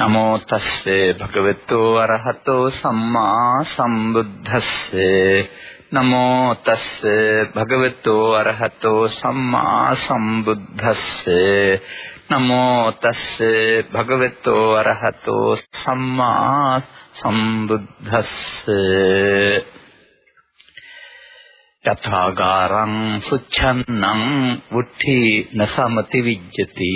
නමෝ තස්සේ භගවතු අරහතෝ සම්මා සම්බුද්දස්සේ. නමෝ තස්සේ භගවතු අරහතෝ සම්මා සම්බුද්දස්සේ. නමෝ තස්සේ භගවතු අරහතෝ සම්මා සම්බුද්දස්සේ. යථාගාරං සුච්ඡන්නං වුට්ඨි නසමති විජ්ජති.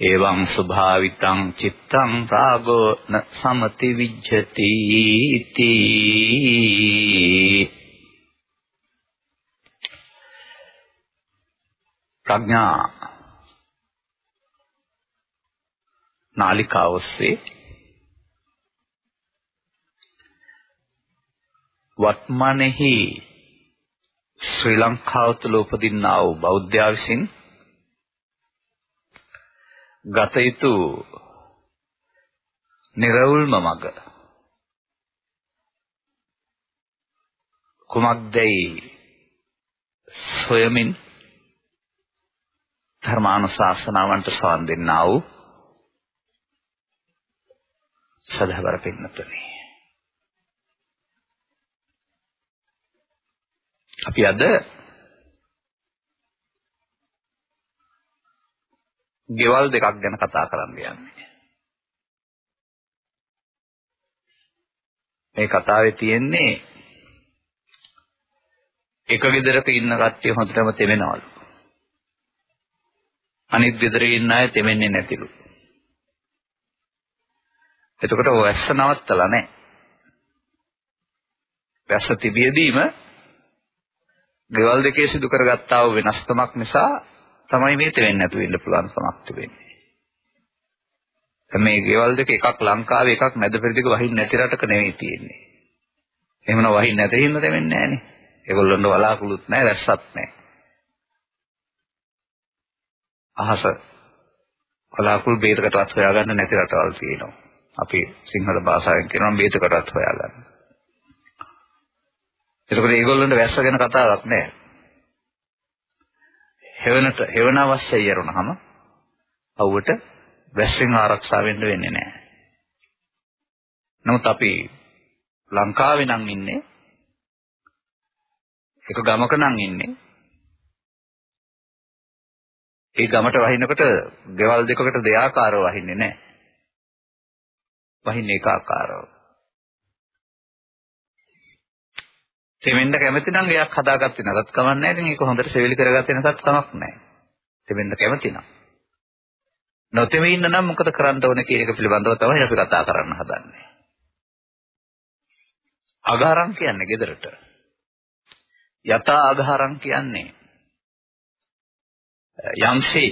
එවං ස්වභාවිතං චිත්තං රාගෝ න සමති විජ්ජති इति. ප්‍රඥා නාලිකාව ඔස්සේ වත්මනෙහි ශ්‍රී ලංකාව තුළ උපදින්නා වූ බෞද්ධයා විසින් ගත යුතු නිර්වුල්ම මඟ කුමක්දයි සොයමින් ධර්මානුශාසනාවන්ට සවන් දෙන්නා වූ සදහවර පින්නතුනි. අපි අද ගෙවල් දෙකක් ගැන කතා කරන්න යන්නේ. මේ කතාවේ තියෙන්නේ එක ගෙදරක ඉන්න කට්ටිය හොඳටම තෙමෙනවලු. අනිත් ගෙදරේ ඉන්න අය තෙමෙන්නේ නැතිලු. එතකොට වැස්ස නවත්තලා නැහැ. වැස්ස තිබියදීම ගෙවල් දෙකේ සිදු කරගත්තා වූ වෙනස්කමක් නිසා තමයි මේ තෙවෙන්නේ නැතුව ඉන්න පුළුවන් කමක් තිබෙන්නේ. මේ ගෙවල් දෙක එකක් ලංකාවේ එකක් මැද පෙරදිග වහින්න නැති රටක නෙවෙයි තියෙන්නේ. එහෙමනම් වහින්න නැති හින්දා තෙවෙන්නේ නැහනේ. ඒගොල්ලන්ට වලාකුළුත් නැහැ රැස්සත් නැහැ. අහස වලාකුළු බේතකටවත් හොයාගන්න නැති රටවල් තියෙනවා. අපි සිංහල භාෂාවෙන් කියනවා බේතකටවත් හොයාගන්න. එතකොට ඒගොල්ලන්ට වැස්ස ගැන කතාවක් නැහැ. හෙවණට හෙවණ අවශ්‍යයි යරුණාම අවුවට වැස්සෙන් ආරක්ෂා වෙන්න වෙන්නේ නැහැ. නමුත් අපි ලංකාවේ නම් ඉන්නේ එක ගමක නම් ඉන්නේ ඒ ගමට වහිනකොට ගෙවල් දෙකකට දෙආකාරව වහින්නේ නැහැ. වහින්නේ ඒකාකාරව. තෙමෙන්න කැමති නම් එයක් හදාගත්තේ නැතත් කමක් නැහැ. ඉතින් ඒක හොඳට සෙවිලි කරගත්තේ නැතත් කමක් නැහැ. තෙමෙන්න කැමති නම්. නොතෙමෙ ඉන්න නම් මොකද කරන්න ඕනේ කියන එක පිළිබඳව තමයි අපි කතා කරන්න හදන්නේ. අගාරම් කියන්නේ gedarata. යථා අගාරම් කියන්නේ යම්සේ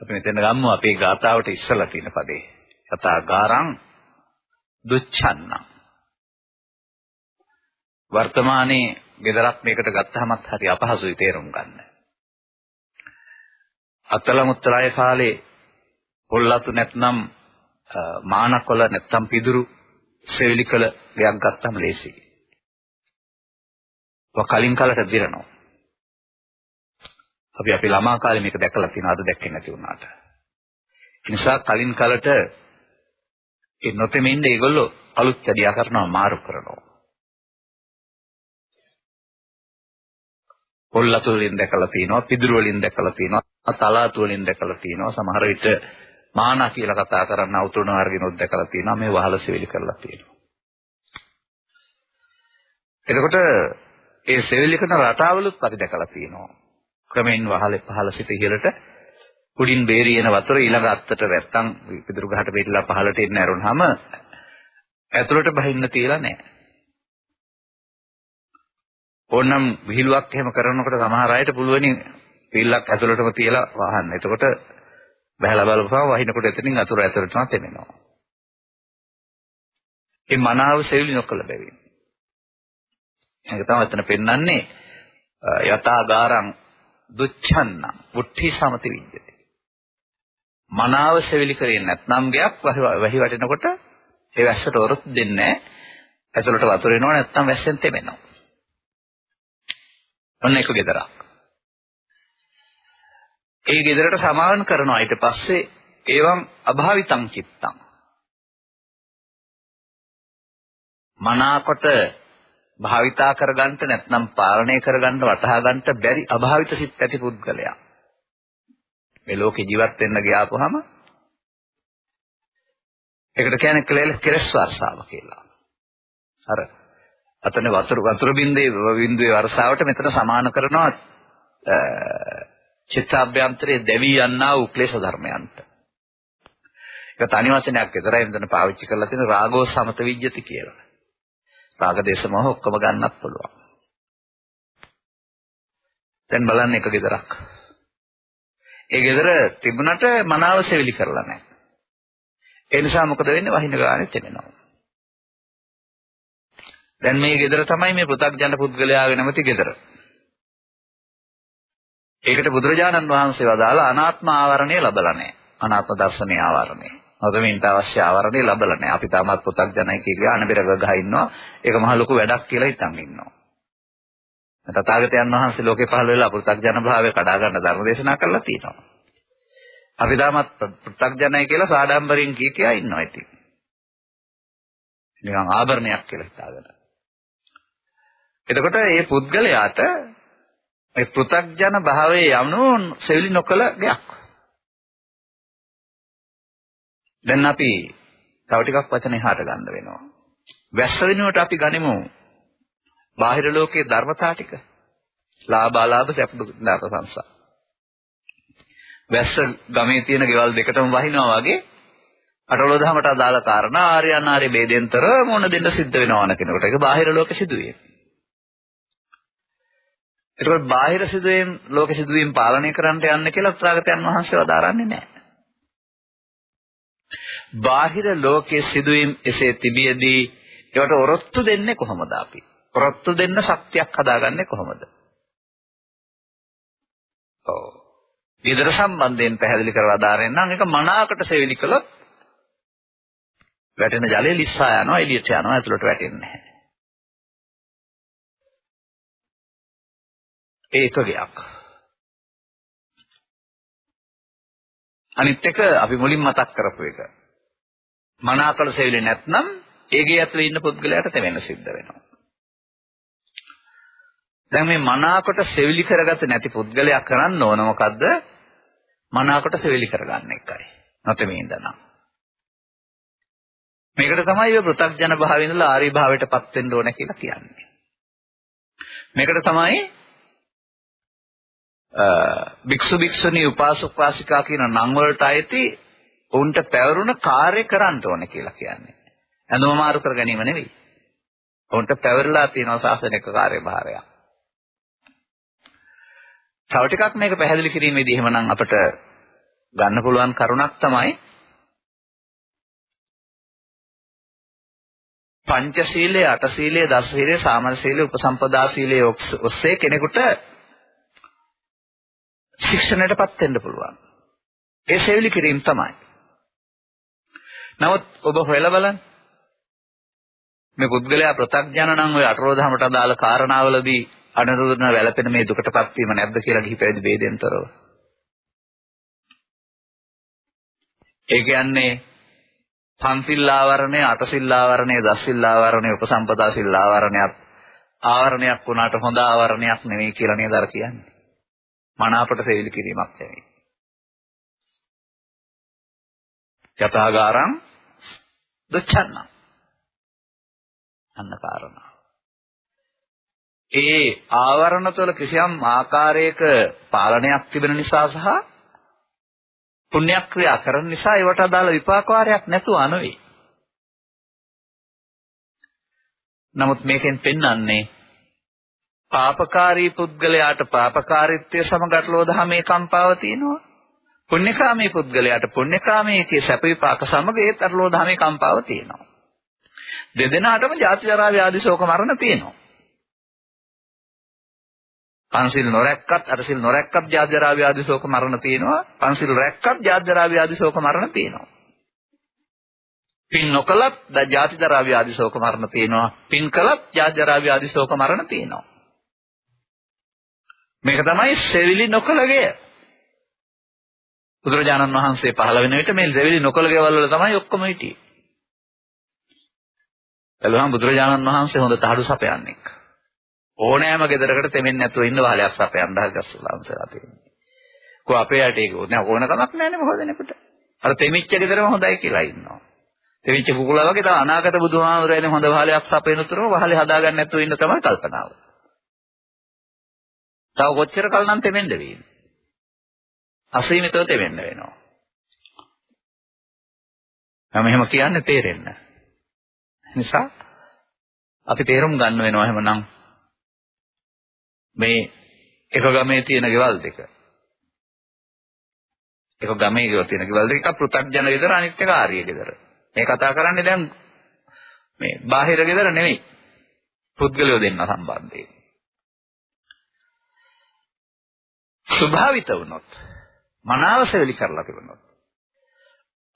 අපි මෙතන ගමු අපේ ගාතාවට ඉස්සලා තියෙන පදේ. යථා ගාරං දුච්ඡන්නම් වර්තමානයේ gedarak මේකට ගත්තහමත් හරි අපහසුයි තේරුම් ගන්න. අතල මුත්‍රාය කාලේ පොල්ලතු නැත්නම් මානකොළ නැත්නම් පිදුරු සෙවිලි කළ දෙයක් ගත්තම ලේසියි. ඔය කලින් කාලට දිරනවා. අපි අපේ ළමා කාලේ මේක දැකලා තියෙනවා අද දැක්කේ නැති වුණාට. ඒ නිසා කලින් කාලට ඒ නොතෙමින්ද ඒගොල්ලෝ අලුත් වැඩියා කරනවා මාරු කරනවා. පොල්ලතු වලින් දැකලා තියෙනවා පිදුරු වලින් දැකලා තියෙනවා තලාතු වලින් දැකලා තියෙනවා සමහර විට මානා කියලා කතා කරන්න උතුරුණ වර්ගිනොත් දැකලා තියෙනවා මේ වහල සෙවිලි කරලා තියෙනවා එතකොට ඒ සෙවිලි කරන රටාවලුත් අපි දැකලා තියෙනවා ක්‍රමෙන් වහලේ පහළ සිට ඉහළට උඩින් බේරියන වතුර ඊළඟ අත්තට නැත්තම් පිදුරු ගහට පිටලා පහළට එන්න ඇරුණාම ඇතුළට බහින්න තියලා නැහැ. ඕනනම් විහිළුවක් එහෙම කරනකොට සමහර අයට පුළුවනි පිල්ලක් ඇතුළටම තියලා වහන්න. එතකොට බහැලා බලපුවම වහිනකොට එතනින් අතුර ඇතුළටම තෙමෙනවා. ඒ මනාව සෙවිලි නොකළ බැවින්. ඒක තමයි එතන පෙන්වන්නේ යථාගාරං දුච්ඡන්න මුට්ටි සමති විද්‍යති. මනාව සෙවිලි කරේ නැත්නම් ගයක් වැහි වටිනකොට ඒ වැස්සට වරොත් දෙන්නේ නැහැ. ඇතුළට වතුර එනවා නැත්නම් වැස්සෙන් තෙමෙනවා. ඔන්න එක ගෙදරක්. ඒ ගෙදරට සමාවන් කරනවා ඊට පස්සේ එවං අභාවිතං චිත්තං මනාකොට භාවිතා කරගන්න නැත්නම් පාලනය කරගන්න වටහා ගන්න බැරි අභාවිත සිත් ඇති පුද්ගලයා මේ ලෝකේ ජීවත් වෙන්න ගියාපුවාම ඒකට කියන්නේ කෙලස් වර්ෂාව කියලා. අර අතන වතුර වතුර බින්දේ බින්දුවේ වර්ෂාවට මෙතන සමාන කරනවා චිත්තාභ්‍යන්තරයේ දෙවි යන්නා වූ ක්ලේශ ධර්මයන්ට. ඒක තනි වචනයක් විතරයි මෙතන පාවිච්චි කරලා තියෙන රාගෝ සමත විජ්ජති කියලා. රාග දේශ මොහ ඔක්කොම ගන්නත් පුළුවන්. දැන් බලන්න එක gedarak. ඒ gedara තිබුණට මනාව සෙවිලි කරලා නැහැ. ඒ නිසා මොකද වෙන්නේ වහින ගානේ තෙමෙනවා. දැන් මේ gedara තමයි මේ පෘථග්ජන පුද්ගලයාගේ නැමැති gedara. ඒකට බුදුරජාණන් වහන්සේ වදාලා අනාත්ම ආවරණය ලැබලා නැහැ. අනාත්ම දර්ශනයේ ආවරණය. නොදමින්ට අවශ්‍ය ආවරණය ලැබලා නැහැ. අපි තාමත් පෘථග්ජනයි කියලා අනබිරග ගහ ඉන්නවා. ඒක මහ ලොකු වැඩක් කියලා හිතන් ඉන්නවා. තථාගතයන් වහන්සේ ලෝකේ පහළ වෙලා පෘථග්ජන භාවය කඩා ගන්න ධර්ම දේශනා කළා තියෙනවා. අපි තාමත් පෘථග්ජනයි කියලා සාඩම්බරින් කී කියා ඉන්නවා ඉතින්. නිකන් ආභරණයක් කියලා හිතාගෙන. එතකොට මේ පුද්ගලයාට මේ පෘථග්ජන භාවයේ යනු සෙවිලි නොකල ගයක්. දැන් අපි තව ටිකක් වචන එහාට ගන්න වෙනවා. වැස්ස වෙනුවට අපි ගනිමු බාහිර ලෝකයේ ධර්මතා ටික. ලාභාලාභ සැප දුක් දාප සංසාර. වැස්ස ගමේ තියෙන ගෙවල් දෙකටම වහිනවා වගේ අටලෝ දහමට අදාළ කාරණා ආර්යයන් ආර්ය ભેදෙන්තර මොන දෙන්න සිද්ධ වෙනවන කෙනෙකුට. ඒක බාහිර ලෝක සිදුවේ. ඒකත් බාහිර සිදුවීම් ලෝක සිදුවීම් පාලනය කරන්නට යන්න කියලා ත්‍රාගතයන් වහන්සේ වදාරන්නේ නැහැ. බාහිර ලෝකයේ සිදුවීම් එසේ තිබියදී ඒවට ඔරොත්තු දෙන්නේ කොහොමද අපි? ඔරොත්තු දෙන්න ශක්තියක් හදාගන්නේ කොහොමද? ඔව්. ඊදර සම්බන්ධයෙන් පැහැදිලි කරලා දාරෙන් නම් ඒක මනාකට සෙවිලි කළොත් වැටෙන ජලය ලිස්සා යනවා එළියට යනවා ඇතුළට වැටෙන්නේ නැහැ. ඒකගයක්. අනිත් එක අපි මුලින් මතක් කරපු එක. මනාකල සෙවිලි නැත්නම් ඒගේ ඇතුලේ ඉන්න පුද්ගලයාට තෙවෙන්න සිද්ධ වෙනවා. දැන් මේ මනාකොට සෙවිලි කරගත නැති පුද්ගලයා කරන්න ඕන මොකද්ද? මනාකොට සෙවිලි කරගන්න එකයි. නැතෙමේ ඉඳලා. මේකට තමයි ඔය පෘථග්ජන භාවයේ ඉඳලා ආරි භාවයටපත් වෙන්න ඕන කියලා කියන්නේ. මේකට තමයි භික්ෂු භික්ෂුණී උපාසක උපාසිකා කියන නම් වලට අයිති උන්ට පැවරුණ කාර්ය කරන්න ඕන කියලා කියන්නේ. ඇඳුම මාරු කර ගැනීම නෙවෙයි. උන්ට පැවරලා තියෙන ශාසනික කාර්යභාරයක්. තව ටිකක් මේක පැහැදිලි කිරීමේදී එහෙමනම් අපිට ගන්න පුළුවන් කරුණක් තමයි පංචශීලයේ අටශීලයේ දසශීලයේ සාමර සීලයේ උපසම්පදා සීලයේ ඔස්සේ කෙනෙකුට ශික්ෂණයටපත් වෙන්න පුළුවන්. ඒ සෙවිලි කිරීම තමයි. නමුත් ඔබ හොයලා බලන්න. මේ පුද්ගලයා ප්‍රත්‍යඥාන නම් ඔය අටරෝධමට අදාළ කාරණාවලදී අනුරුණ වැළපෙන මේ දුකටපත් වීම නැද්ද කියලා ගිහි පැවිදි ભેදෙන්තරව. ඒ කියන්නේ පන්සිල් ආවරණය, අටසිල් ආවරණය, දසසිල් ආවරණය, උපසම්පදා සිල් ආවරණයත් ආවරණයක් වුණාට හොඳ ආවරණයක් නෙවෙයි කියලා නේද අර කියන්නේ. මනාපට සෙවිලි කිරීමක් නෙවෙයි. යථාගාරං දුච්ඡන්න. අන්න කාරණා. ඒ ආවරණ තුළ කිසියම් ආකාරයක පාලනයක් තිබෙන නිසා සහ පුණ්‍යක්‍රියා කරන නිසා ඒවට අදාළ විපාක වාරයක් නැතුව අනවේ. නමුත් මේකෙන් පෙන්වන්නේ පාපකාරී පුද්ගලයාට පාපකාරීත්වය සමගටලෝ දහමේ කම්පාව තියෙනවා. පුණ්‍යකාමී පුද්ගලයාට පුණ්‍යකාමීකේ සැප විපාක සමග ඒත් අටලෝ දහමේ කම්පාව තියෙනවා. දෙදෙනාටම ජාති ජරා ව්‍යාධි ශෝක මරණ තියෙනවා. පන්සිල් නොරැක්කත් අටසිල් නොරැක්කත් ජාති ජරා ව්‍යාධි ශෝක මරණ තියෙනවා. පන්සිල් රැක්කත් ජාති ජරා ව්‍යාධි ශෝක මරණ තියෙනවා. පින් නොකලත් ජාති ජරා ව්‍යාධි ශෝක මරණ තියෙනවා. පින් කළත් ජාති ජරා ව්‍යාධි ශෝක මරණ තියෙනවා. මේක තමයි සෙවිලි නොකලගේ. බුදුරජාණන් වහන්සේ පහළ වෙන විට මේ දෙවිලි නොකල ගෙවල් වල තමයි ඔක්කොම හිටියේ. එළුවහම බුදුරජාණන් වහන්සේ හොඳ තහඩු සපයන්නේ. ඕනෑම ගෙදරකට තෙමෙන්නේ නැතුව ඉන්න වාලයක් සපයන්න හදගස්සලාම්සලා තියෙන්නේ. කො අපේ යට ඒක නෑ ඕන කමක් නෑනේ මොකද දෙනකොට. අර තෙමිච්ච ගෙදරම හොඳයි කියලා ඉන්නවා. තෙමිච්ච කුකුලා වගේ තව අනාගත බුදුහාමරයනේ හොඳ වාලයක් සපයන උතරම වාලේ හදාගන්න නැතුව ඉන්න තමයි කල්පනාව. තව කොච්චර කල් නම් තෙමෙන්න වෙන්නේ? අසීමිතව තෙමෙන්න වෙනවා. මම එහෙම කියන්නේ තේරෙන්න. නිසා අපි තේරුම් ගන්න වෙනවා එහෙමනම් මේ එක ගමේ තියෙන ගෙවල් දෙක. එක ගමේ තියෙන ගෙවල් දෙක එකක් පෘථග්ජන ගෙදර අනිත් එක ආර්ය ගෙදර. මේ කතා කරන්නේ දැන් මේ බාහිර ගෙදර නෙමෙයි. පුද්ගලයෝ දෙන්න සම්බන්ධයෙන්. ස්වභාවිත වුණොත් මනාව සෙවිලි කරලා තිබුණොත්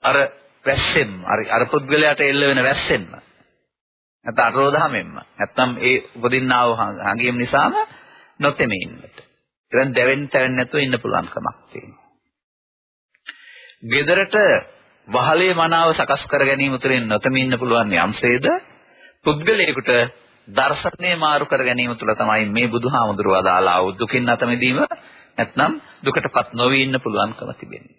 අර වැස්සෙන් අර අර පුද්ගලයාට එල්ල වෙන වැස්සෙන්ම නැත්නම් අරෝධහමෙන්ම නැත්නම් ඒ උපදින්නා වූ හංගීම් නිසාම නොතෙමේ ඉන්නට. එතෙන් දැවෙන්න තැවෙන්න නැතුව ඉන්න පුළුවන් කමක් තියෙනවා. gedarata වහලේ මනාව සකස් කර ගැනීම තුළින් නොතෙමේ ඉන්න පුළුවන් යම්සේද පුද්ගලයෙකුට දර්ශනය මාරු කර ගැනීම තුළ තමයි මේ බුදුහාමුදුරුවෝ අදාලා වූ දුකින් අත මිදීම නැත්නම් දුකටපත් නොවී ඉන්න පුළුවන්කම තිබෙන්නේ.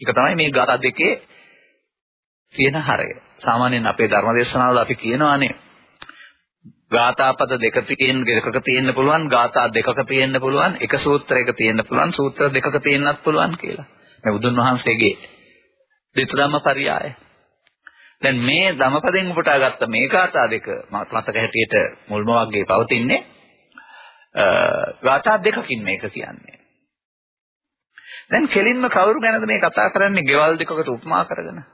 ඒක තමයි මේ ගාථා දෙකේ තියෙන හරය. සාමාන්‍යයෙන් අපේ ධර්මදේශනාවල අපි කියනවානේ ගාථාපද දෙක තියෙන දෙකක තියෙන්න පුළුවන් ගාථා දෙකක තියෙන්න පුළුවන් එක සූත්‍රයක තියෙන්න පුළුවන් සූත්‍ර දෙකක තියෙන්නත් පුළුවන් කියලා. මේ බුදුන් වහන්සේගේ ditthadhamma පරියාය. දැන් මේ ධමපදෙන් උපුටාගත්ත මේ ගාථා දෙක මතක හැටියට මුල්ම වර්ගයේ පවතින්නේ ගාථා දෙකකින් මේක කියන්නේ. දැන් කෙලින්ම කවුරු ගැනද මේ කතා කරන්නේ? ගෙවල් දෙකකට උපමා කරගෙන.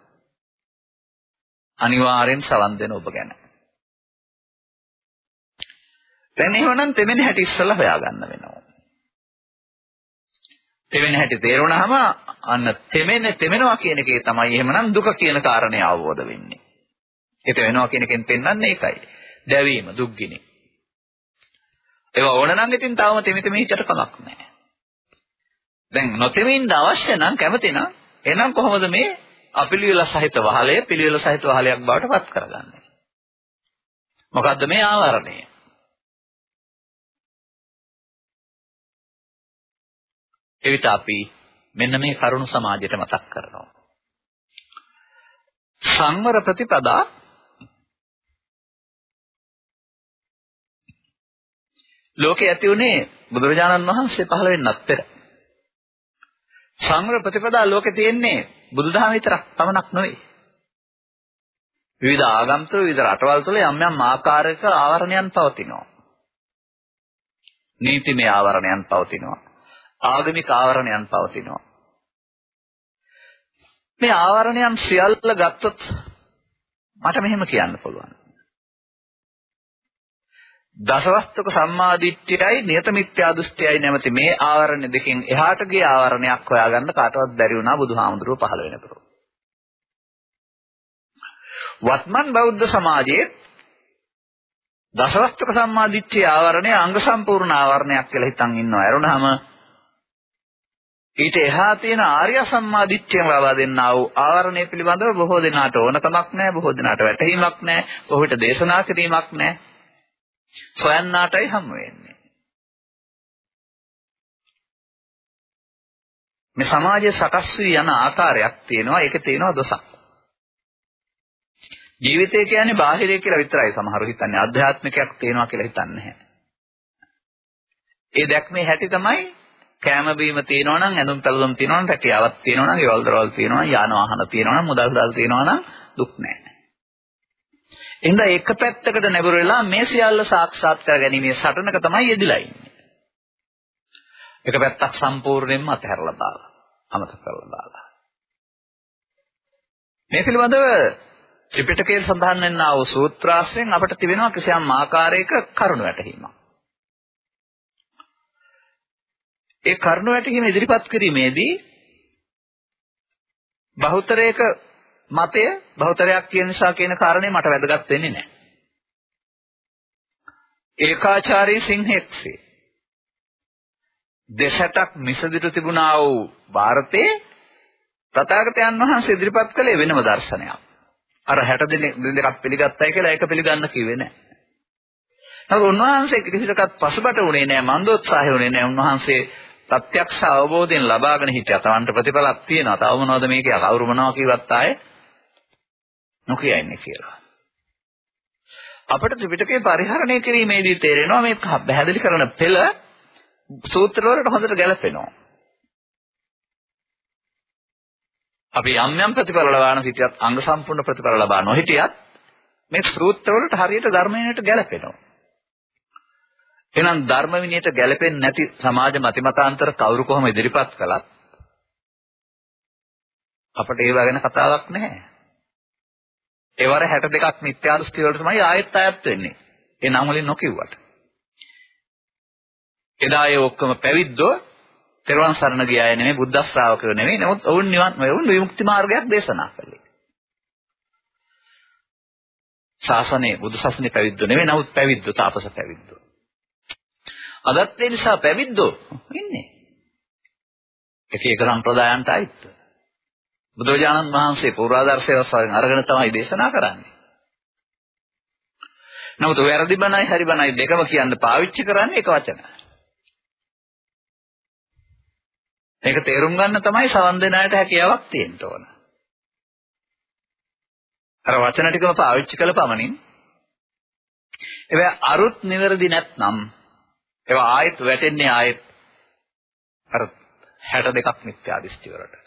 අනිවාර්යෙන් සවන් දෙන ඔබ ගැන. දැන් එහෙමනම් තෙමෙන හැටි ඉස්සලා හොයාගන්න වෙනවා. තෙමෙන හැටි තේරුණාම අන්න තෙමෙන තෙමෙනවා කියන එකේ තමයි එහෙමනම් දුක කියන කාරණේ අවබෝධ වෙන්නේ. ඒක වෙනවා කියන එකෙන් පෙන්වන්නේ ඒකයි. දැවීම දුක්ගිනි. ඒවා ඕන නම් ඉතින් තාම තෙමිතෙමි හිතට කමක් නැහැ. දැන් නොතෙමින්ද අවශ්‍ය නම් කැමති නම් එහෙනම් කොහොමද මේ අපිලිවෙල සහිත වහලය පිළිවෙල සහිත වහලයක් බවට පත් කරගන්නේ? මොකද්ද මේ ආවරණය? එවිට අපි මෙන්න මේ කරුණු සමාජයට මතක් කරනවා. සංවර ප්‍රතිපදා ලෝකේ ඇති උනේ බුදුරජාණන් වහන්සේ පහළ වෙන්නත් පෙර. සංවර ප්‍රතිපදා ලෝකේ තියෙන්නේ බුදුදහම විතරක් පමණක් නෙවෙයි. විවිධ ආගම් තුළ විවිධ රටවල් තුළ යම් යම් ආකාරයක ආවරණයන් පවතිනවා. නීතිමය ආවරණයන් පවතිනවා. ආගමික ආවරණයන් පවතිනවා. මේ ආවරණයන් සියල්ල ගත්තොත් මට මෙහෙම කියන්න පුළුවන්. දසවස්තුක සම්මාදිට්ඨියයි නියත මිත්‍යා දෘෂ්ටියයි නැමැති මේ ආවරණ දෙකෙන් එහාට ගිය ආවරණයක් හොයාගන්න කාටවත් බැරි වුණා බුදුහාමුදුරුවෝ පහළ වෙනතුරු. වත්මන් බෞද්ධ සමාජයේ දසවස්තුක සම්මාදිට්ඨිය ආවරණය අංග සම්පූර්ණ ආවරණයක් කියලා හිතන් ඉන්නවා. ඇරුණාම ඊට එහා තියෙන ආර්ය සම්මාදිට්ඨියම ලබා දෙන්නා වූ ආවරණය පිළිබඳව බොහෝ දෙනාට ඕනකමක් නැහැ, බොහෝ දෙනාට වැටහීමක් නැහැ, බොහෝ විට දේශනා කිරීමක් නැහැ. සොයන්නාටයි හම් වෙන්නේ. මේ සමාජය සකස් වී යන ආකාරයක් තියෙනවා ඒකේ තියෙනවා දොසක්. ජීවිතය කියන්නේ බාහිරය කියලා විතරයි සමහරව හිතන්නේ ආධ්‍යාත්මිකයක් තියෙනවා කියලා හිතන්නේ නැහැ. ඒ දැක්මේ හැටි තමයි කෑම බීම තියෙනවා නම් ඇඳුම් පැළඳුම් තියෙනවා නම් රැකියාවක් තියෙනවා නම් ගෙවල් දරවල් තියෙනවා නම් යාන වාහන තියෙනවා නම් මුදල් මුදල් තියෙනවා නම් දුක් නැහැ. එහෙනම් එක පැත්තකට නැඹුරු වෙලා මේ සියල්ල සාක්ෂාත් කර ගැනීමේ සටනක තමයි යෙදිලා ඉන්නේ. එක පැත්තක් සම්පූර්ණයෙන්ම අතහැරලා දාලා, අමතක කරලා දාලා. මේ පිළිබඳව ත්‍රිපිටකයේ සඳහන් වෙනා වූ සූත්‍රාශ්‍රයෙන් අපට තිබෙනවා කිසියම් ආකාරයක කරුණ වැටහීමක්. ඒ කරුණ වැටහීම ඉදිරිපත් කිරීමේදී බහුතරයක මතය බහුතරයක් කියන නිසා කියන කාරණේ මට වැදගත් වෙන්නේ නැහැ. ඒකාචාරී සිංහෙක්සේ දෙසටක් මිසදිට තිබුණා වූ ಭಾರತේ තථාගතයන් වහන්සේ ඉදිරිපත් කළේ වෙනම දර්ශනයක්. අර 60 දින දෙකක් පිළිගත්තයි කියලා ඒක පිළිගන්න කිව්වේ නැහැ. නමුත් උන්වහන්සේ කිසිසකත් පසුබට උනේ නැහැ මන්දෝත්සාහය උනේ නැහැ උන්වහන්සේ ප්‍රත්‍යක්ෂ අවබෝධයෙන් ලබාගෙන හිටියා. Tamanට ප්‍රතිඵලක් තියෙනවා. තව මොනවද මේකේ කවුරු මොනවා කිව්වත් ආයේ නොකිය ඉන්නේ කියලා. අපිට ත්‍රිපිටකේ පරිහරණය කිරීමේදී තේරෙනවා මේ පැහැදිලි කරන පෙළ සූත්‍ර වලට හොඳට ගැලපෙනවා. අපි යම් යම් ප්‍රතිඵල ලබාන සිටියත් අංග සම්පූර්ණ ප්‍රතිඵල ලබා නොහිටියත් මේ සූත්‍ර වලට හරියට ධර්මයට ගැලපෙනවා. එහෙනම් ධර්ම විනයට ගැලපෙන්නේ නැති සමාජ මතිමතාන්තර කවුරු කොහොම ඉදිරිපත් කළත් අපිට ඒව ගැන කතාවක් නැහැ. ඒවර 62ක් මිත්‍යා දෘෂ්ටි වලට තමයි ආයෙත් අයත් වෙන්නේ. ඒ නම් වලින් නොකියුවට. එදා ඒ ඔක්කොම පැවිද්දෝ තෙරුවන් සරණ ගියාය නෙමෙයි බුද්ධ ශ්‍රාවකයෝ නෙමෙයි. නමුත් ඔවුන් නිවන් ඔවුන් විමුක්ති මාර්ගයක් දේශනා කළේ. ශාසනයේ බුදු සසුනේ පැවිද්දෝ නෙමෙයි. නමුත් පැවිද්දෝ තාපස පැවිද්දෝ. අදත් ඒ නිසා පැවිද්දෝ ඉන්නේ. එක එක සම්ප්‍රදායන්ට අයිත්. බුදුරජාණන් වහන්සේ පූර්වාදර්ශය වශයෙන් අරගෙන තමයි දේශනා කරන්නේ. නමුත් වැරදි බණයි හරි බණයි දෙකම කියන්න පාවිච්චි කරන්නේ එක වචන. මේක තේරුම් ගන්න තමයි සවන් දෙන අයට හැකියාවක් තියෙන්න ඕන. අර වචන ටිකම පාවිච්චි කළ පමණින් ඒවා අරුත් නිවැරදි නැත්නම් ඒවා ආයෙත් වැටෙන්නේ ආයෙත් අර 62ක් මිත්‍යා දෘෂ්ටි වලට.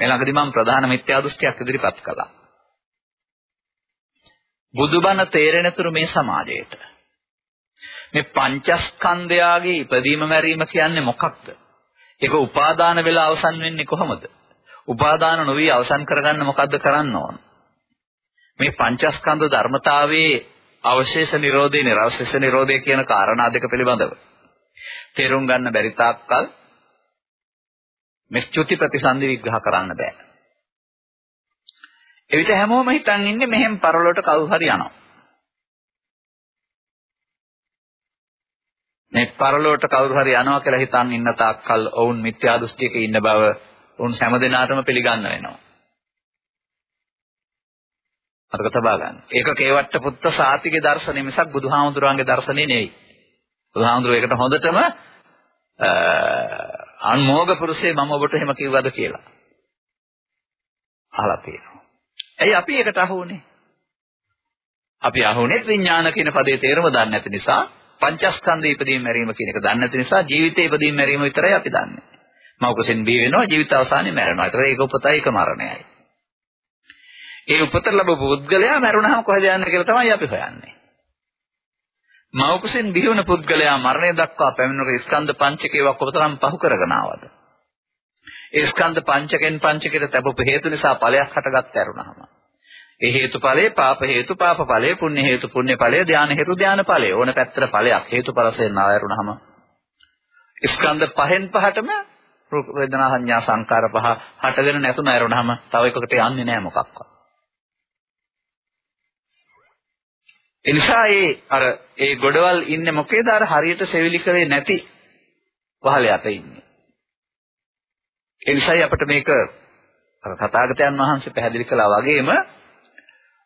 මේ ළඟදී මම ප්‍රධාන මිත්‍යා දෘෂ්ටියක් ඉදිරිපත් කළා. බුදුබණ තේරෙනතුරු මේ සමාජයට මේ පංචස්කන්ධයාගේ ඉපදීම මැරීම කියන්නේ මොකක්ද? ඒක උපාදාන වෙලා අවසන් වෙන්නේ කොහොමද? උපාදාන නොවි අවසන් කරගන්න මොකද්ද කරන්න ඕන? මේ පංචස්කන්ධ ධර්මතාවයේ අවශේෂ නිරෝධය, නිර්වශේෂ නිරෝධය කියන කාරණා දෙක පිළිබඳව තේරුම් ගන්න බැරි තාක්කල් මේ ස්තුති ප්‍රතිසන්දි විග්‍රහ කරන්න බෑ. එවිට හැමෝම හිතන් ඉන්නේ මෙහෙම පරලොවට කවුරු හරි යනවා. මේ පරලොවට කවුරු හරි යනවා කියලා හිතන් ඉන්න තාක්කල් ඔවුන් මිත්‍යා දෘෂ්ටියක ඉන්න බව උන් හැමදෙනාටම පිළිගන්න වෙනවා. මතක තබා ගන්න. ඒක කේවට්ට පුත්ත සාතිගේ දර්ශනය මිසක් බුදුහාමුදුරන්ගේ දර්ශනය නෙවෙයි. බුදුහාමුදුරුවෝ ඒකට හොඳටම අන්මෝග පුරුෂේ මම ඔබට එහෙම කිව්වද කියලා. අහලා තියෙනවා. ඇයි අපි ඒකට අහුනේ? අපි අහුනේ විඥාන කියන පදේ තේරුම දන්නේ නැති නිසා පංචස්කන්ධ ඉදීම මැරීම කියන එක දන්නේ නැති නිසා ජීවිතේ ඉදීම මැරීම විතරයි අපි දන්නේ. මෞකසෙන් බිහි වෙනවා ජීවිත අවසානයේ මැරෙනවා. ඒතර ඒක උපතයි ඒක මරණයයි. ඒ උපත ලැබපු පුද්ගලයා මැරුණාම කොහෙද යන්නේ කියලා තමයි අපි හොයන්නේ. මෞකසෙන් බිහි වුණ පුද්ගලයා මරණය දක්වා පැමිණෙන ස්කන්ධ පංචකේව කොතරම් පහු කරගෙන ආවද? ඒ ස්කන්ධ පංචකෙන් පංචකයට තැබපු හේතු නිසා ඵලයක් හටගත් ඇරුණාම. ඒ හේතුඵලේ පාප හේතු පාප ඵලේ පුණ්‍ය හේතු පුණ්‍ය ඵලේ ධාන හේතු ධාන ඵලේ ඕන පැත්තට ඵලයක් හේතුඵලයෙන් නායරුණාම ස්කන්ධ පහෙන් පහටම රූප වේදනා සංඥා සංකාර පහ හටගෙන නැතුණ ඇරුණාම තව එකකට යන්නේ නැහැ මොකක්වත්. එනිසා ඒ අර ඒ ගොඩවල් ඉන්නේ මොකේද අර හරියට සෙවිලි කරේ නැති වහලයට ඉන්නේ. එනිසායි අපිට මේක අර තථාගතයන් වහන්සේ පැහැදිලි කළා වගේම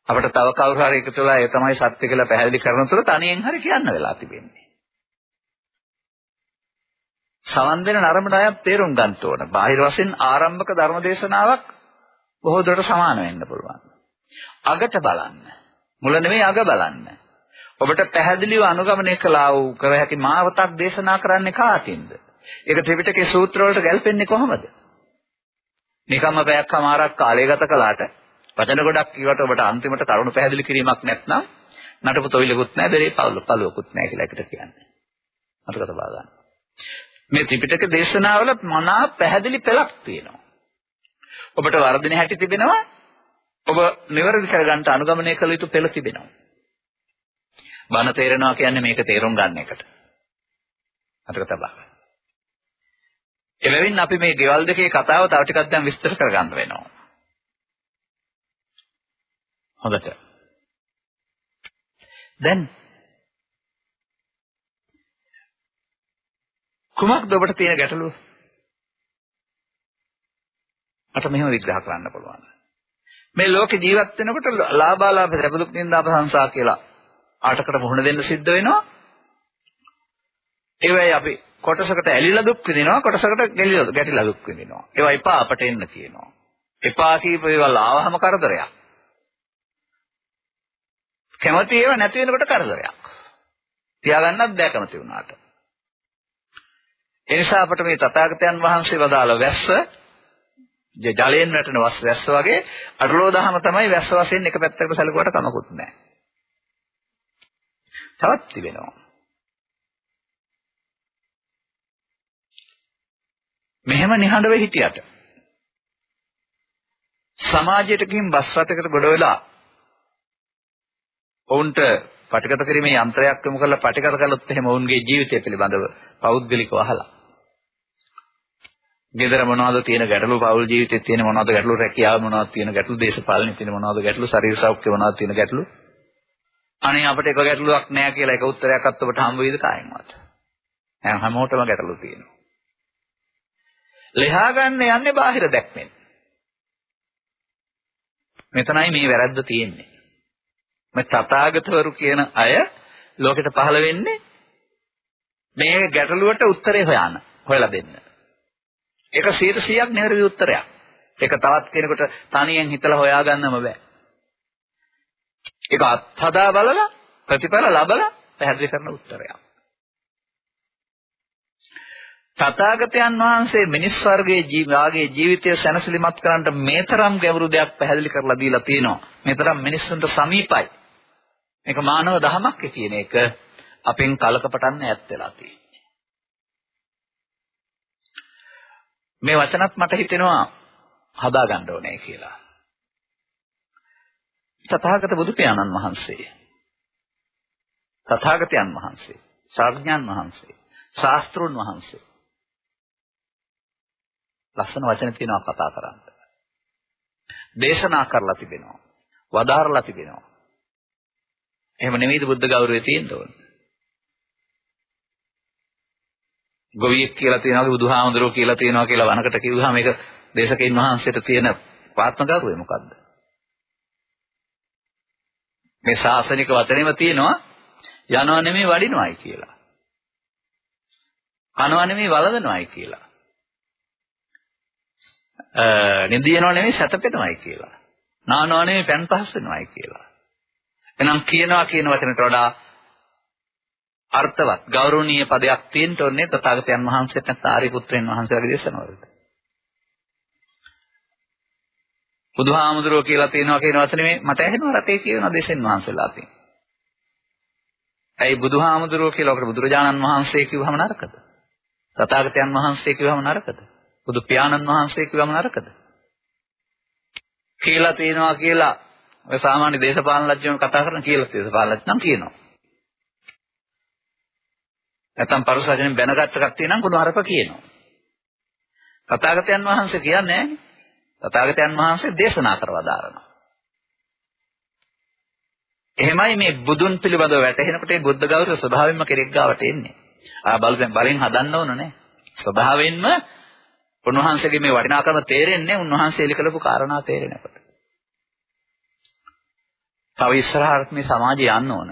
අපිට තව කවුරු හරි එකතු වෙලා ඒ තමයි සත්‍ය කියලා පැහැදිලි කරනතොර තනියෙන් හරි කියන්න වෙලා තිබෙන්නේ. සවන් දෙන නරඹන අය තේරුම් ගන්න ඕන. බාහිර වශයෙන් ආරම්භක ධර්ම දේශනාවක් බොහෝ දුරට සමාන වෙන්න පුළුවන්. අගට බලන්න. මුල නෙමෙයි අග බලන්න. ඔබට පැහැදිලිව අනුගමනය කළා වූ කර හැකි මාවතක් දේශනා කරන්නේ කාටින්ද? ඒක ත්‍රිපිටකයේ සූත්‍ර වලට ගැලපෙන්නේ කොහොමද? නිකම්ම පැයක් සමාරක් කාලය ගත කළාට වචන ගොඩක් කියවට ඔබට අන්තිමට කරුණු පැහැදිලි කිරීමක් නැත්නම් නටපු තොইলකුත් නැහැ, බෙරේ පවුල පළුවකුත් නැහැ කියලා එකට කියන්නේ. මතක තබා ගන්න. මේ ත්‍රිපිටක දේශනාවල මනා පැහැදිලි පෙළක් තියෙනවා. ඔබට වර්ධින හැටි තිබෙනවා. ඔබ නිවැරදි කරගන්න අනුගමනය කළ යුතු පෙළ තිබෙනවා. බණ තේරෙනවා කියන්නේ මේක තේරුම් ගන්න එකට. මතක තබා ගන්න. එබැවින් අපි මේ ගෙවල් දෙකේ කතාව තව ටිකක් දැන් විස්තර කරගන්න වෙනවා. හොඳට. දැන් කුමක්ද ඔබට තියෙන ගැටලුව? අට මෙහෙම විග්‍රහ කරන්න පුළුවන්. මේ ලෝකේ ජීවත් වෙනකොට ලාභාලාභ සැපදුක් නින්දා ප්‍රශංසා කියලා ආටකට මුහුණ දෙන්න සිද්ධ වෙනවා. ඒවයි අපි කොටසකට ඇලිලා දුක් විඳිනවා කොටසකට ගැලිලා ගැටිලා දුක් විඳිනවා. ඒවා එපා අපට එන්න කියනවා. එපා කීප ඒවා ආවහම කරදරයක්. කැමති ඒවා නැති වෙනකොට කරදරයක්. තියාගන්නත් බෑ කැමති වුණාට. ඒ නිසා අපට මේ තථාගතයන් වහන්සේ වදාළ වැස්ස ජලයෙන් වැටෙන වැස්ස වගේ අටලෝ දහම තමයි වැස්ස වශයෙන් එක පැත්තකට සැලකුවට කමකුත් නැහැ. තවත් තිබෙනවා. මෙහෙම නිහඬව හිටියට සමාජයට ගිහින් බස් රථයකට ගොඩ වෙලා ඔවුන්ට පටිගත කිරීමේ යන්ත්‍රයක් යොමු කරලා පටිගත කළොත් එහෙම ඔවුන්ගේ ජීවිතය පිළිබඳව පෞද්ගලිකව අහලා ගෙදර මොනවද තියෙන ගැටලු? පෞල් ජීවිතේ තියෙන මොනවද ගැටලු? රැකියාව මොනවද තියෙන ගැටලු? දේශපාලනේ තියෙන මොනවද ගැටලු? ශරීර සෞඛ්‍ය මොනවද තියෙන ගැටලු? අනේ අපිට එක ගැටලුවක් නැහැ කියලා එක උත්තරයක් අත් ඔබට හම්බ වෙයිද කායින්වත්? දැන් හැමෝටම ගැටලු තියෙනවා. ලෙහා ගන්න යන්නේ බාහිර දැක්මෙන්. මෙතනයි මේ වැරද්ද තියෙන්නේ. මේ තථාගතවරු කියන අය ලෝකෙට පහළ වෙන්නේ මේ ගැටලුවට උත්තරේ හොයන්න හොයලා දෙන්න. ඒක 100%ක් නිවැරදි උත්තරයක්. ඒක තවත් කෙනෙකුට තනියෙන් හිතලා හොයාගන්නම බෑ. ඒක අත්හදා බලලා ප්‍රතිඵල ලබලා පැහැදිලි කරන උත්තරයක්. තථාගතයන් වහන්සේ මිනිස් වර්ගයේ ජීවාගේ ජීවිතය සැනසෙලිමත් කරන්නට මේතරම් ගැඹුරු දෙයක් පැහැදිලි කරලා දීලා තියෙනවා. මේතරම් මිනිස්සුන්ට සමීපයි. මේක මානව දහමක් කියන එක අපෙන් කලකපටන්න ඈත් වෙලා තියෙනවා. මේ වචනත් මට හිතෙනවා හදා ගන්න ඕනේ කියලා. තථාගත බුදු පියාණන් වහන්සේ තථාගතයන් වහන්සේ ශාඥාන් වහන්සේ ශාස්ත්‍රුන් වහන්සේ ලස්සන වචන තියෙනවා කතා කරන්න. දේශනා කරලා තිබෙනවා. වදාරලා තිබෙනවා. එහෙම නෙමෙයිද බුද්ධ ගෞරවය තියෙන්න ඕනේ. ගොවියෙක් කියලා තියනවා බුදුහාමුදුරුවෝ කියලා තියනවා කියලා වනකට කිව්වහම මේක දේශකයන් වහන්සේට තියෙන පාත්මකරුවේ මොකද්ද? මේ ශාසනික වචනේම තියෙනවා යනවා නෙමෙයි වඩිනවායි කියලා. කනවා නෙමෙයි වළඳනවායි කියලා. අ නිදියනවා නෙමෙයි සැතපෙනවායි කියලා. නානවා නෙමෙයි පෑන් පහස් වෙනවායි කියලා. එහෙනම් කියනවා කියන වචනට වඩා අර්ථවත් ගෞරවනීය පදයක් තියෙන්න ඕනේ තථාගතයන් වහන්සේට නැත්නම් ආරිපුත්‍රයන් වහන්සේලාගේ දේශනාවලට. බුදුහාමුදුරුවෝ කියලා තියෙනවා කියන වචනේ මට ඇහෙනවා රටේ කියන දේශෙන් වහන්සේලා තියෙන. ඇයි බුදුහාමුදුරුවෝ කියලා ඔකට බුදුරජාණන් වහන්සේ කිව්වම නරකද? තථාගතයන් වහන්සේ කිව්වම නරකද? බුදු පියාණන් වහන්සේ කිව්වම නරකද? කියලා තියෙනවා කියලා ඔය සාමාන්‍ය දේශපාලන ලජ්ජම කතා කරන කියලා දේශපාලන ලජ්ජ නම් කියනවා. නැත්නම් පරුස වචනෙන් බැනගත්ත කට්ටිය නම් කුණහරප කියනවා. තථාගතයන් වහන්සේ කියන්නේ තථාගතයන් වහන්සේ දේශනා කරවදාරනවා. එහෙමයි මේ බුදුන් පිළිබඳව වැටහෙනකොට මේ බුද්ධ ගෞරව ස්වභාවයෙන්ම කෙරෙක් ගාවට එන්නේ. ආ බලෙන් බලෙන් හදන්න ඕන නේ. ස්වභාවයෙන්ම උන්වහන්සේගේ මේ වටිනාකම තේරෙන්නේ උන්වහන්සේ එලි කළපු කාරණා තේරෙනකොට. තව ඉස්සරහට මේ සමාජය යන්න ඕන.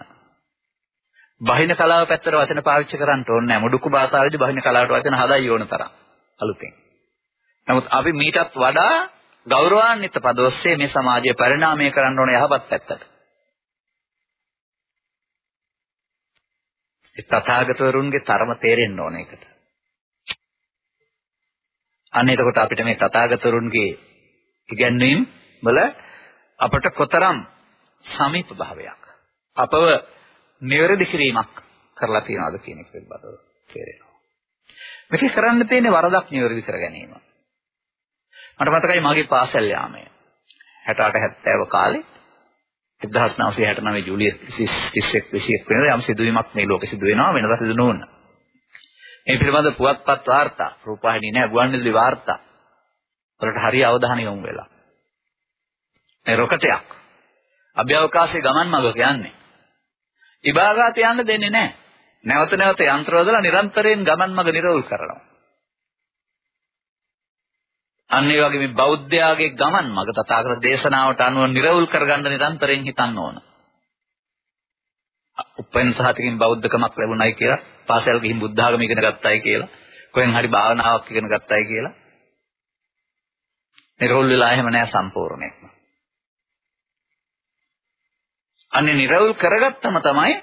බහින කලාව පැත්තට වචන පාවිච්චි කරන්න ඕනේ නැහැ. මුඩුකු භාෂාවේදී බහින කලාවට වචන හදයි ඕන තරම්. අලුතෙන්. නමුත් අපි මීටත් වඩා ගෞරවාන්විත පද ඔස්සේ මේ සමාජය පරිණාමය කරන්න ඕන යහපත් පැත්තට. ඒ තථාගතවරුන්ගේ තරම තේරෙන්න ඕන එකට. අන්න එතකොට අපිට මේ තථාගතවරුන්ගේ ඉගැන්වීම් වල අපට කොතරම් සමීප භාවයක් අපව නිවැරදි කිරීමක් කරලා තියනවාද කියන එක පිළිබඳව තේරෙනවා. මේක කරන්න තියෙන්නේ වරදක් නිවැරදි කර ගැනීම. මට මතකයි මගේ පාසල් යාමය. 68 70 කාලේ 1969 ජූලිය 31 21 වෙනිදා යම් සිදුවීමක් මේ ලෝකෙ සිදු වෙනවා වෙනදා සිදු නොවන. මේ පිළිබඳ පුවත්පත් වාර්තා, රූපවාහිනී නෑ ගුවන්විදුලි වාර්තා වලට හරිය අවධානය යොමු වෙලා. මේ රොකටයක් අභ්‍යවකාශයේ ගමන් මඟ කියන්නේ. ඉබාගාත යන්න දෙන්නේ නැහැ. නැවත නැවත යන්ත්‍රවලදලා නිරන්තරයෙන් ගමන් මඟ නිරවුල් කරනවා. අන්න ඒ වගේ මේ බෞද්ධයාගේ ගමන් මඟ තථාගත දේශනාවට අනුව නිරවුල් කරගන්න නිරන්තරයෙන් හිතන්න ඕන. උපෙන් සහතිකින් බෞද්ධකමක් ලැබුණයි කියලා පාසල් ගිහින් බුද්ධ ආගම ඉගෙන ගත්තයි කියලා කොහෙන් හරි භාවනාවක් ඉගෙන ගත්තයි කියලා නිරවුල් වෙලා එහෙම නෑ සම්පූර්ණයෙන්ම. අන්නේ නිරවුල් කරගත්තම තමයි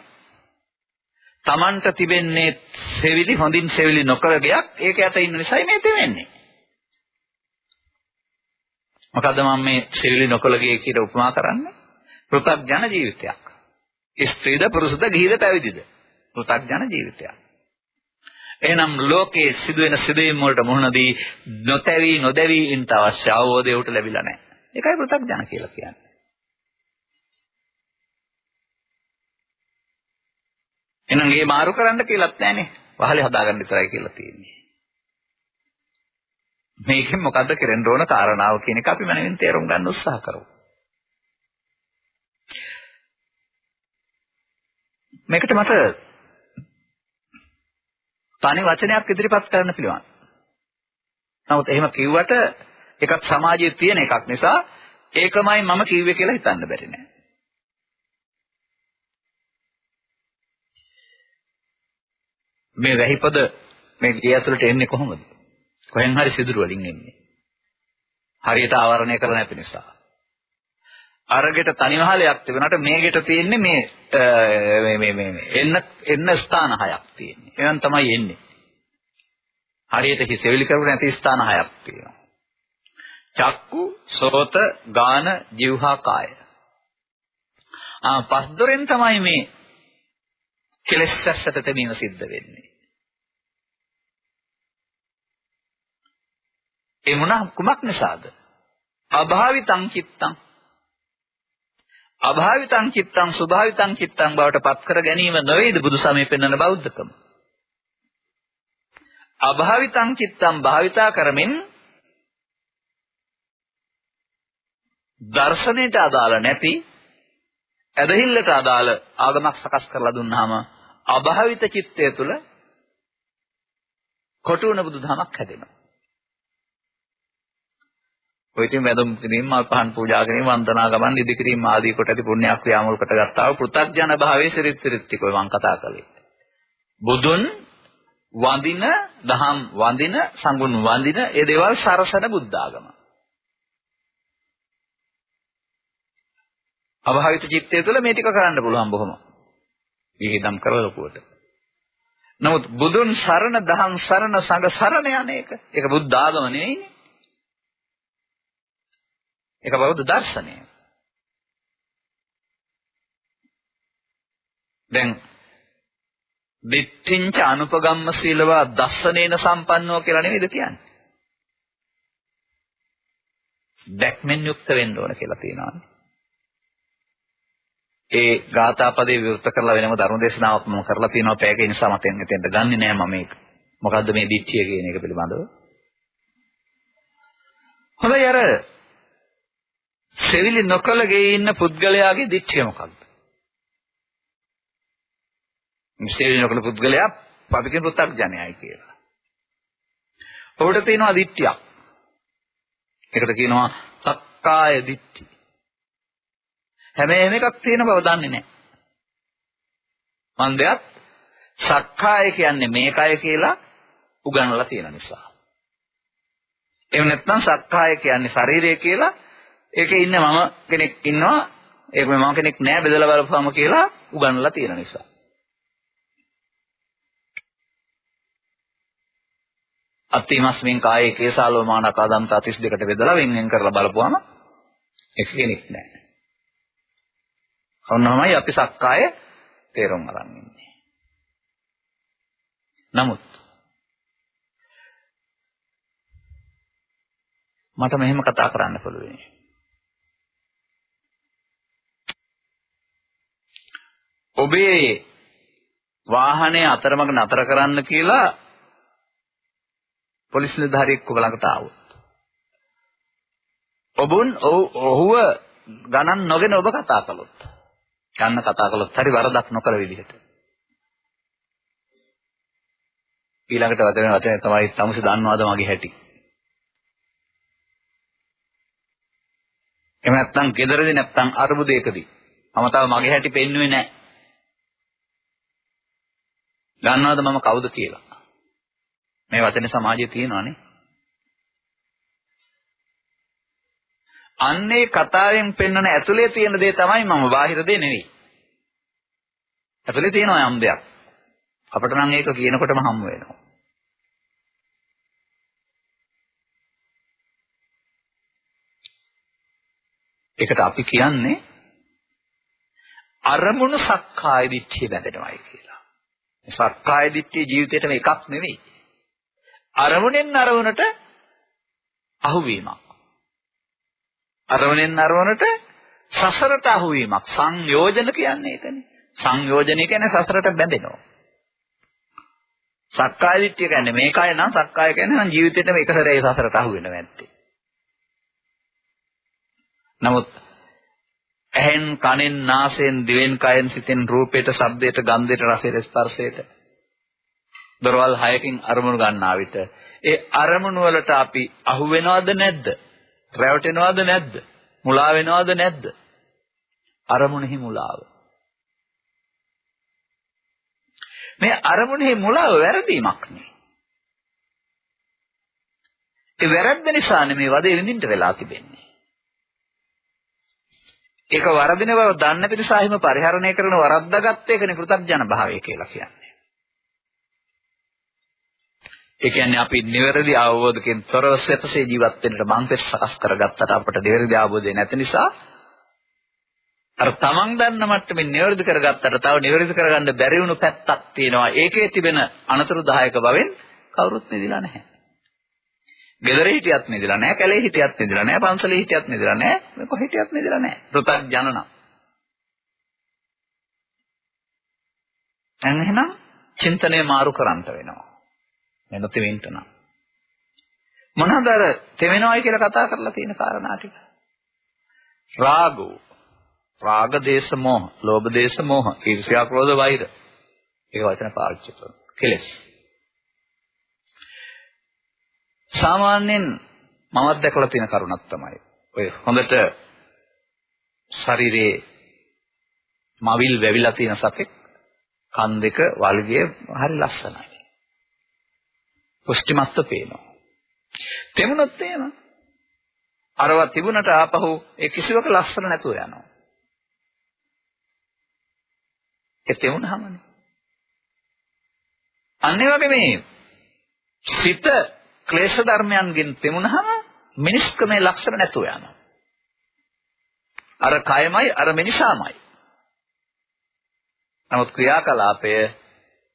Tamanට තිබෙන්නේ සෙවිලි හොඳින් සෙවිලි නොකර ගියක් ඒක යට ඉන්න නිසායි මේ දෙවෙන්නේ. මොකද්ද මම මේ සෙවිලි නොකල ගියේ කියලා උපමා කරන්නේ? පෘථග්ජන ජීවිතයක්. ස්ත්‍රීද පුරුෂද ගිහිද පැවිදිද? පෘථග්ජන ජීවිතයක්. එහෙනම් ලෝකයේ සිදුවෙන සිදුවීම් වලට මුහුණ දී නොතැවි නොදැවි ඉන්න අවශ්‍ය අවබෝධය උට ලැබිලා නැහැ. ඒකයි පෘථග්ජන කියලා කියන්නේ. එහෙනම් ගේ මාරු කරන්න කියලාත් නැහනේ. වහලේ හදාගන්න විතරයි කියලා තියෙන්නේ. මේකෙන් මොකද්ද කරන්න ඕන කාරණාව කියන එක අපි මනමින් තේරුම් ගන්න උත්සාහ කරමු. මේකට මට තනි වචනයක් ඉදිරිපත් කරන්න පුළුවන්. නමුත් එහෙම කිව්වට එකක් සමාජයේ තියෙන එකක් නිසා ඒකමයි මම කිව්වේ කියලා හිතන්න බැරි නෑ. මේ වැහිපද මේ ගේ ඇතුළට එන්නේ කොහොමද? කොහෙන් හරි සිදුරු වලින් එන්නේ. හරියට ආවරණය කරලා නැති නිසා. අරගෙට තනිවහලයක් තිබුණාට මේගෙට තියෙන්නේ මේ මේ මේ මේ එන්න එන්න ස්ථාන හයක් තියෙන්නේ. එහෙනම් තමයි එන්නේ. හරියට හිසෙවිලි කරු නැති ස්ථාන හයක් තියෙනවා. චක්කු, සෝත, ගාන, જીවහා, කාය. ආ පස් දොරෙන් තමයි මේ කෙලෙස් සැසට තැබීම සිද්ධ වෙන්නේ. ඒ මොන කුමක් නිසාද? අභාවිතං චිත්තං අභාවිතං චිත්තං සුභාවිතං චිත්තං බවට පත් කර ගැනීම නොවේද බුදු සමය පෙන්වන බෞද්ධකම. අභාවිතං චිත්තං භාවිතා කරමින් දර්ශනයට අදාළ නැති ඇදහිල්ලට අදාළ ආගමක් සකස් කරලා දුන්නාම අභාවිත චිත්තය තුළ කොටු වුණ බුදුදහමක් හැදෙනවා. ඔය ඉතින් වැඳුම් කිරීම, මල් පහන් පූජා කිරීම, වන්දනා ගමන්, නිදි කිරීම ආදී කොට ඇති පුණ්‍ය ක්‍රියා මුල් කොට ගත්තා වූ පෘථග්ජන භාවයේ සිරිත් සිරිත්තිකව මම කතා කළේ. බුදුන් වඳින, දහම් වඳින, සංගුණ වඳින ඒ දේවල් සරසන බුද්ධාගම. අභාවිත චිත්තය තුළ මේ ටික කරන්න පුළුවන් බොහොම. විහිදම් කරලකුවට. නමුත් බුදුන් සරණ දහම් සරණ සංඝ සරණ යන්නේක. ඒක බුද්ධ ආගම නෙවෙයිනේ. ඒක බෞද්ධ දර්ශනය. දැන් දිට්ඨිංච අනුපගම්ම සීලවා දස්සනේන සම්පන්නෝ කියලා නෙවෙයිද කියන්නේ? දැක්මෙන් යුක්ත වෙන්න ඕන කියලා තියෙනවානේ. ඒ ගාථාපදේ විවෘත කරලා වෙනම ධර්ම දේශනාවක් මම කරලා තියෙනවා පැයක නිසා මතෙන් එතෙන්ට ගන්නෙ නෑ මම මේක. මොකද්ද මේ දිට්ඨිය කියන එක පිළිබඳව? හොඳයි අර සෙවිලි නොකල ගේ ඉන්න පුද්ගලයාගේ දිට්ඨිය මොකක්ද? සෙවිලි නොකල පුද්ගලයා පබිකින් පෘථග්ජනයයි කියලා. ඔහුට තියෙනවා දිට්ඨියක්. ඒකට කියනවා සක්කාය දිට්ඨි. හැම එකක් තියෙන බව දන්නේ නැහැ. මන්දයත් සක්කාය කියන්නේ මේකය කියලා උගන්වලා තියෙන නිසා. එහෙම නැත්නම් සක්කාය කියන්නේ ශරීරය කියලා ඒකේ ඉන්න මම කෙනෙක් ඉන්නවා ඒක මම කෙනෙක් නෑ බෙදලා බලපුවම කියලා උගන්වලා තියෙන නිසා. අත්තිමස්මින් කායේ කේසාලෝ මානකා දන්තා 32කට බෙදලා වෙන් වෙන් කරලා බලපුවම එක කෙනෙක් නෑ. ඔන්නමයි අපි සක්කාය තේරුම් අරන් ඉන්නේ. නමුත් මට මෙහෙම කතා කරන්න පුළුවන්. ඔබේ වාහනේ අතරමඟ නතර කරන්න කියලා පොලිස් නිලධාරියෙක් ඔබ ළඟට ආවොත්. ඔබුන් ඔහුව ගණන් නොගෙන ඔබ කතා කළොත්. ගන්න කතා කළොත් හරි වරදක් නොකර විදිහට. ඊළඟට වචන වචනේ තමයි තමුසි දන්නවද මගේ හැටි. එහෙම නැත්නම් gederදී නැත්නම් අරුබුදයකදී මම තාම මගේ හැටි පෙන්වුවේ නැහැ. දන්නවද මම කවුද කියලා? මේ වචනේ සමාජයේ තියෙනවානේ. අන්නේ කතාවෙන් පෙන්වන ඇතුලේ තියෙන දේ තමයි මම බාහිර දේ නෙවෙයි. ඇතුලේ තියෙනවා යම් දෙයක්. අපිට නම් ඒක කියනකොටම හම්බ වෙනවා. ඒකට අපි කියන්නේ අරමුණු සක්කාය දිට්ඨිය බැඳෙනවායි කියලා. සක්කාය දිට්ඨිය ජීවිතේටම එකක් නෙවෙයි. අරමුණෙන් අරමුණට අහුවීමක්. අරමුණෙන් අරමුණට සසරට අහුවීමක්. සංයෝජන කියන්නේ ඒකනේ. සංයෝජනය කියන්නේ සසරට බැඳෙනවා. සක්කාය දිට්ඨිය කියන්නේ මේකයි නම් සක්කාය කියන්නේ නම් ජීවිතේටම එක සැරේ සසරට අහු වෙනවා ඇත්තේ. නමුත් ඇහෙන් කනෙන් නාසයෙන් දිවෙන් කයෙන් සිතෙන් රූපයට ශබ්දයට ගන්ධයට රසයට ස්පර්ශයට දරවල් හයකින් අරමුණු ගන්නා විට ඒ අරමුණු වලට අපි අහු වෙනවද නැද්ද? රැවටෙනවද නැද්ද? මුලා වෙනවද නැද්ද? අරමුණෙහි මුලාව. මේ අරමුණෙහි මුලාව වැරදීමක් නේ. ඒ වැරද්ද නිසානේ මේ වදේ විඳින්න වෙලා තිබෙන්නේ. ඒක වරදින බව දන්නේ නැති නිසා හිම පරිහරණය කරන වරද්දාගත්ත එකනේ කෘතඥ භාවය කියලා කියන්නේ. ඒ කියන්නේ අපි නිවැරදි අවබෝධකෙන් තොරව සැපසේ ජීවත් වෙන්නට මං සකස් කරගත්තට අපට නිවැරදි අවබෝධය නැති නිසා අර තමන් දන්න මට්ටමින් නිවැරදි කරගත්තට තව නිවැරදි කරගන්න බැරි වුණු පැත්තක් තියෙනවා. ඒකේ තිබෙන අනතුරුදායක බවෙන් කවුරුත් නිදිලා නැහැ. ගෙදර හිටියත් නිදිලා නැහැ, කැලේ හිටියත් නිදිලා නැහැ, පන්සලේ හිටියත් නිදිලා නැහැ, කොහෙ හිටියත් නිදිලා නැහැ. පෘථග්ජනන. දැන් එහෙනම් චින්තනය මාරු කරන්ට වෙනවා. මෙන්න තෙවෙන්න නම්. මොනවාද අර තෙවෙනවයි කියලා කතා කරලා තියෙන කාරණා ටික? රාගෝ රාග දේශ මොහ, ලෝභ දේශ මොහ, ඊර්ෂ්‍යා ක්‍රෝධ වෛර. ඒක වචන පාවිච්චි කරනවා. කෙලස්. සාමාන්‍යයෙන් මමත් දැකලා තියෙන කරුණක් තමයි. ඔය හොඳට ශරීරයේ මවිල් වැවිලා තියෙන සතෙක් කන් දෙක වලිගය හරි ලස්සනයි. පුෂ්ටිමත්ව පේනවා. තෙමුණොත් එහෙම අරවා තිබුණට ආපහු ඒ කිසිවක ලස්සන නැතුව යනවා. ඒ තෙමුණාමනේ. අන්නේ වගේ මේ සිත ක්ලේශ ධර්මයන්ගෙන් තෙමුණාම මිනිස්කමේ ලක්ෂණ නැතුව යනවා. අර කයමයි අර මිනිසාමයි. නමුත් ක්‍රියාකලාපය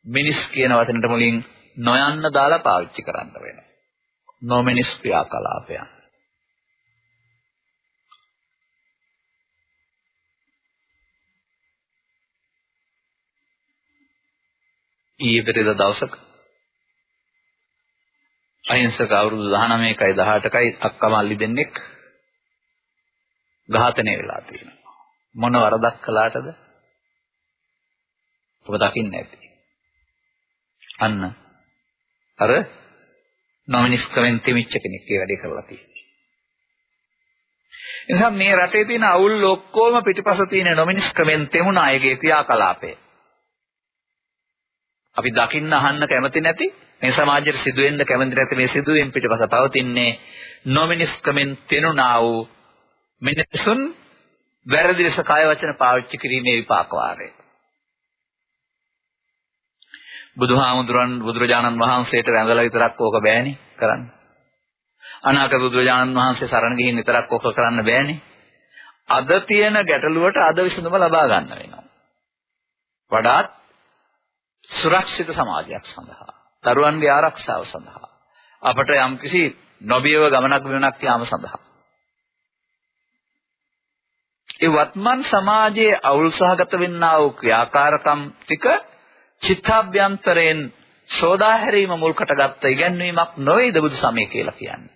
මිනිස් කියන වචනට මුලින් නොයන්න දාලා පාවිච්චි කරන්න වෙනවා. නොමිනිස් ක්‍රියාකලාපයන්. ඊයේ පෙරේද දවසක අහිංසක අවුරුදු 19කයි 18කයි අක්කමල්ලි දෙන්නෙක් ඝාතනය වෙලා තියෙනවා. මොන වරදක් කළාටද? ඔබ දකින්නේ නැති. අන්න අර නොමිනිස්කමෙන් තිමිච්ච කෙනෙක් ඒ වැඩේ කරලා තියෙනවා. එනිසා මේ රටේ තියෙන අවුල් ඔක්කොම පිටිපස තියෙන නොමිනිස්කමෙන් තෙමුණ අයගේ ක්‍රියාකලාපය. අපි දකින්න අහන්න කැමති නැති මේ සමාජයට සිදුවෙන්න කැමති නැති මේ සිදුවීම් පිටපස පවතින්නේ නොමිනිස්කමෙන් තෙනුණා වූ මිනිසුන් වැරදි ලෙස කාය වචන පාවිච්චි කිරීමේ විපාක වාරය. බුදුහාමුදුරන් බුදුරජාණන් වහන්සේට වැඳලා විතරක් ඕක බෑනේ කරන්න. අනාගත බුදුරජාණන් වහන්සේ සරණ ගිහින් විතරක් ඕක කරන්න බෑනේ. අද තියෙන ගැටලුවට අද විසඳුම ලබා ගන්න වෙනවා. වඩාත් සුරක්ෂිත සමාජයක් සඳහා දරුවන්ගේ ආරක්ෂාව සඳහා අපට යම්කිසි නොබියව ගමනක් බිමනක් යාම සඳහා ඒ වත්මන් සමාජයේ අවුල් සහගත වෙන්නා වූ ක්‍රියාකාරකම් ටික චිත්තාභ්‍යන්තරයෙන් සෝදා හැරීම මුල් කොටගත් ඉගැන්වීමක් නොවේද බුදු සමය කියලා කියන්නේ.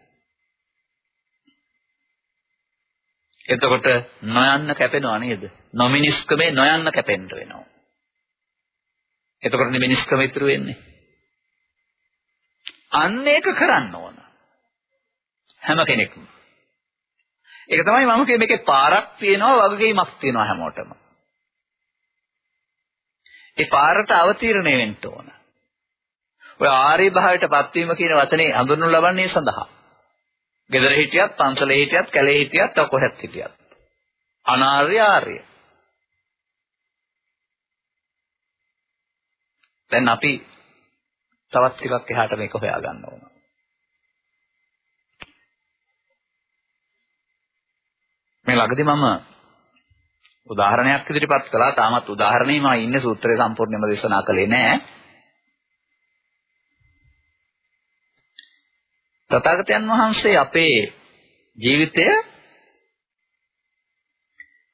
එතකොට නොයන්න කැපෙනව නේද? නොමිනිස්කමේ නොයන්න කැපෙන්න වෙනවා. එතකොට මිනිස්කම ඉතුරු වෙන්නේ. අන්න ඒක කරන්න ඕන. හැම කෙනෙක්ම. ඒක තමයි මම කියේ මේකේ පාරක් තියෙනවා වගකීමක් තියෙනවා හැමෝටම. ඒ පාරට අවතීර්ණය වෙන්න ඕන. ඔය ආර්ය භාවයට පත්වීම කියන වචනේ හඳුන්වනු ලබන්නේ සඳහා. ගෙදර හිටියත්, පන්සලේ හිටියත්, කැලේ හිටියත්, කොහෙත් හිටියත්. අනාර්ය ආර්ය. දැන් අපි තවත් ටිකක් එහාට මේක හොයාගන්න ඕන. මේ ළඟදී මම උදාහරණයක් ඉදිරිපත් කළා. තාමත් උදාහරණෙම ඉන්නේ සූත්‍රය සම්පූර්ණයෙන්ම දේශනා කළේ නෑ. තථාගතයන් වහන්සේ අපේ ජීවිතය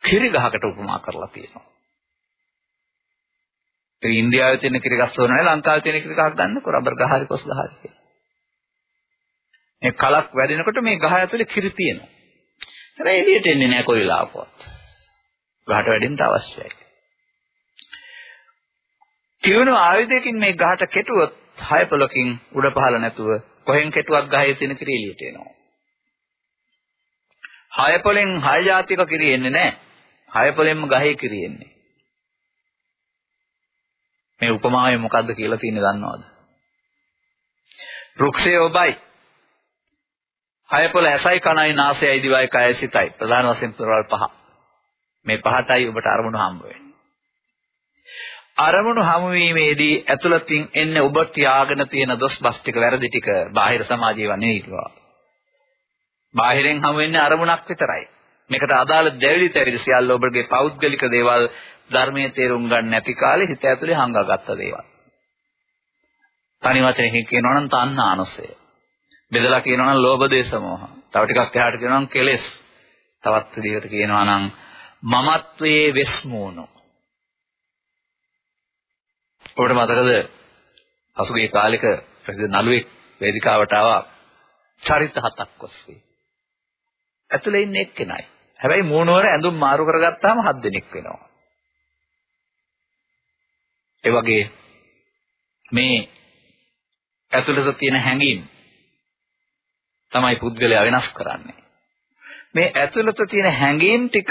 කිරි ගහකට උපමා කරලා තියෙනවා. ඒ ඉන්දියාවේ තියෙන කිරි ගස් වල නෙවෙයි ලංකාවේ තියෙන කිරි ගහක් ගන්නකො රබර් ගහ හරි කොස් ගහ හරි. මේ කලක් වැඩෙනකොට මේ ගහ ඇතුලේ කිරි තියෙනවා. හැබැයි එළියට එන්නේ නැහැ කොයි වෙලාවකවත්. ගහට වැඩෙන්න අවශ්‍යයි. කිවුණු ආයුධයකින් මේ ගහට කෙටුවොත් හය පොලකින් උඩ පහළ නැතුව කොහෙන් කෙටුවක් ගහේ තියෙන කිරි එළියට එනවා. හය පොලෙන් හය જાතික කිරි එන්නේ නැහැ. හය පොලෙන්ම ගහේ කිරි එන්නේ. මේ උපමාවේ මොකද්ද කියලා තියෙන්නේ දන්නවද? රුක්ෂය ඔබයි. හය පොළ ඇසයි කනයි නාසයයි දිවයි කයයි සිතයි. ප්‍රධාන වශයෙන් පුරවල් පහ. මේ පහටයි ඔබට අරමුණු හම්බ වෙන්නේ. අරමුණු හමු වීමේදී ඇතුළතින් එන්නේ ඔබ තියාගෙන තියෙන දොස් බස් ටික වැරදි ටික බාහිර සමාජීව නෙවෙයි කිව්වා. බාහිරෙන් හමු වෙන්නේ අරමුණක් විතරයි. මේකට අදාළ දැවිලි තැවිලි සියල්ල ඔබගේ පෞද්ගලික දේවල් ධර්මයේ තේරුම් ගන්න නැති කාලේ හිත ඇතුලේ හංගාගත්ත දේවල්. තනි වචනකින් කියනවා නම් තණ්හානුසය. බෙදලා කියනවා නම් ලෝභ දේශ මොහ. තව ටිකක් එහාට කියනවා නම් කෙලෙස්. තවත් විදිහකට කියනවා නම් මමත්වයේ වෙස්මූණු. ඔබට මතකද පසුගිය කාලෙක ප්‍රසිද්ධ නළුවෙක් වේදිකාවට ආවා චරිත හතක් ඔස්සේ. ඇතුලේ ඉන්නේ එක්කෙනයි. හැබැයි මූණවර ඇඳුම් මාරු කරගත්තාම හත් දෙනෙක් වෙනවා. ඒ වගේ මේ ඇතුළත තියෙන හැඟීම් තමයි පුද්ගලයා වෙනස් කරන්නේ. මේ ඇතුළත තියෙන හැඟීම් ටික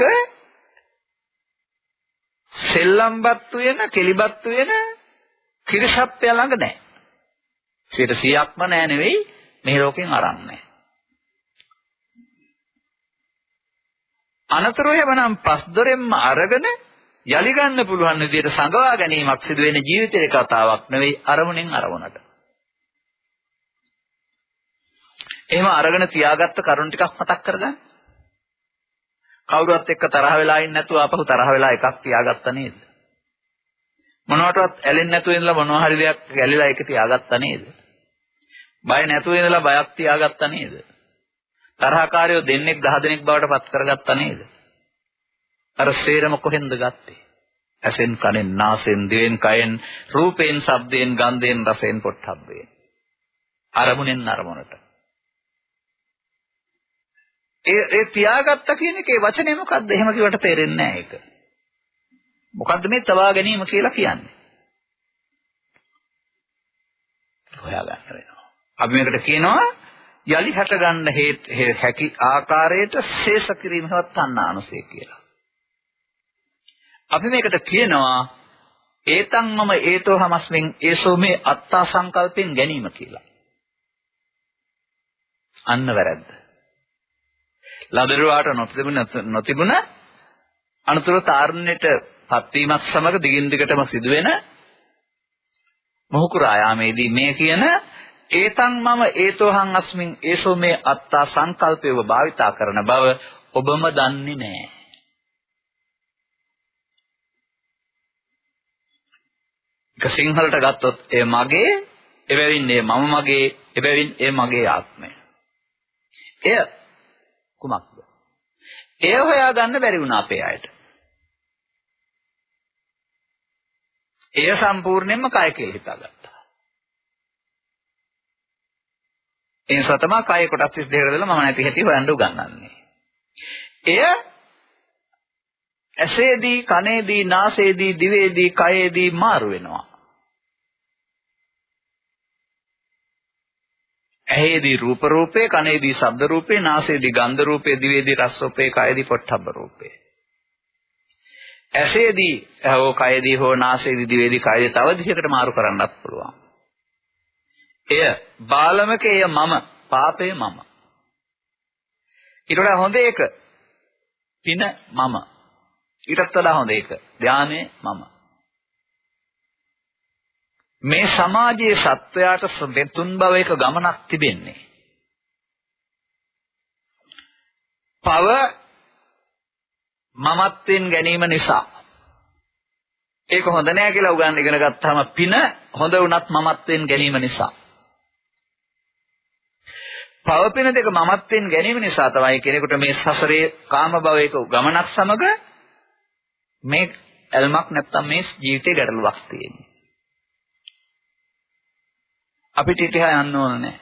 සෙල්ලම්පත් වෙන, කෙලිබත් වෙන කිරිසප්පය ළඟ නැහැ. 100%ක්ම නෑ නෙවෙයි මේ ලෝකෙන් අරන් නැහැ. අනතුරු එවනම් පස්දොරෙන්ම අරගෙන යලි ගන්න පුළුවන් විදිහට සංගවා ගැනීමක් සිදු වෙන ජීවිතේ කතාවක් නෙවෙයි අරමුණෙන් අරමුණට. එහෙම අරගෙන තියාගත්ත කරුණ ටිකක් මතක් කරගන්න. කවුරුවත් එක්ක තරහ වෙලා ඉන්නේ නැතුව ආපහු තරහ වෙලා එකක් තියාගත්තා නේද? මොනවටවත් ඇලෙන්නේ නැතුව ඉඳලා මොනවා හරි දෙයක් ඇලිලා ඒක තියාගත්තා නේද? බය නැතුව ඉඳලා බයක් තියාගත්තා නේද? තරහකාරයෝ දෙන්නෙක් 10 දෙනෙක් බවට පත් කරගත්තා නේද? අර සේරම කොහෙන්ද ගත්තේ? ඇසෙන් කනෙන් නාසෙන් දිවෙන් කයෙන් රූපයෙන් ශබ්දයෙන් ගන්ධයෙන් රසයෙන් පොට්ටබ්බයෙන් අරමුණෙන් අරමුණට ඒ ඒ තියාගත්ත කියන එකේ වචනේ මොකද්ද? එහෙම කිව්වට තේරෙන්නේ නැහැ ඒක. මොකද්ද මේ තවා ගැනීම කියලා කියන්නේ? හොයාගන්න වෙනවා. අපි මේකට කියනවා යලි හැට ගන්න හැකි ආකාරයට ශේෂ කිරීමවත් තණ්හානුසය කියලා. අපි මේකට කියනවා ඒතං මම ඒතෝ හමස්මින් ඒසෝ මේ අත්තා සංකල්පෙන් ගැනීම කියලා. අන්න වැරද්ද. ලදරුවාට නොතිබුණ නොතිබුණ අනුතර තාරුණ්‍යයට පත්වීමත් සමග දිගින් දිගටම සිදුවෙන මොහුකුරා යාමේදී මේ කියන ඒතං මම ඒතෝහං අස්මින් ඒසෝ මේ අත්තා සංකල්පයව භාවිතා කරන බව ඔබම දන්නේ නැහැ. ඒක සිංහලට ගත්තොත් ඒ මගේ එබැවින් ඒ මම මගේ එබැවින් ඒ මගේ ආත්මය. එය කුමක්ද? එය හොයාගන්න බැරි වුණා අපේ අයට. එය සම්පූර්ණයෙන්ම කය කියලා හිතාගත්තා. ඒ නිසා තමයි කය කොටස් 32කට දාලා මම නැති හැටි හොයන්න උගන්වන්නේ. එය ඇසේදී කනේදී නාසේදී දිවේදී කයේදී මාරු වෙනවා. ඇහේදී රූප රූපේ, කනේදී ශබ්ද රූපේ, නාසයේදී ගන්ධ රූපේ, දිවේදී රස රූපේ, කයේදී පොට්ටබ්බ රූපේ. ඇසේදී හෝ කයේදී හෝ නාසයේදී දිවේදී කයේදී තව දිහකට මාරු කරන්නත් පුළුවන්. එය බාලමකේය මම, පාපේ මම. ඊට වඩා හොඳ එක පින මම. ඊටත් වඩා හොඳ එක ධානය මම. මේ සමාජයේ සත්වයාට තුන් භවයක ගමනක් තිබෙන්නේ. පව මමත්වෙන් ගැනීම නිසා. ඒක හොඳ නෑ කියලා උගන් ඉගෙන ගත්තාම පින හොඳ වුණත් මමත්වෙන් ගැනීම නිසා. පව පින දෙක මමත්වෙන් ගැනීම නිසා තමයි කෙනෙකුට මේ සසරේ කාම භවයක ගමනක් සමග මේ ඇල්මක් නැත්තම් මේ ජීවිතේ ගැටලුවක් තියෙන්නේ. අපිට ඉතිහා යන්න ඕන නැහැ.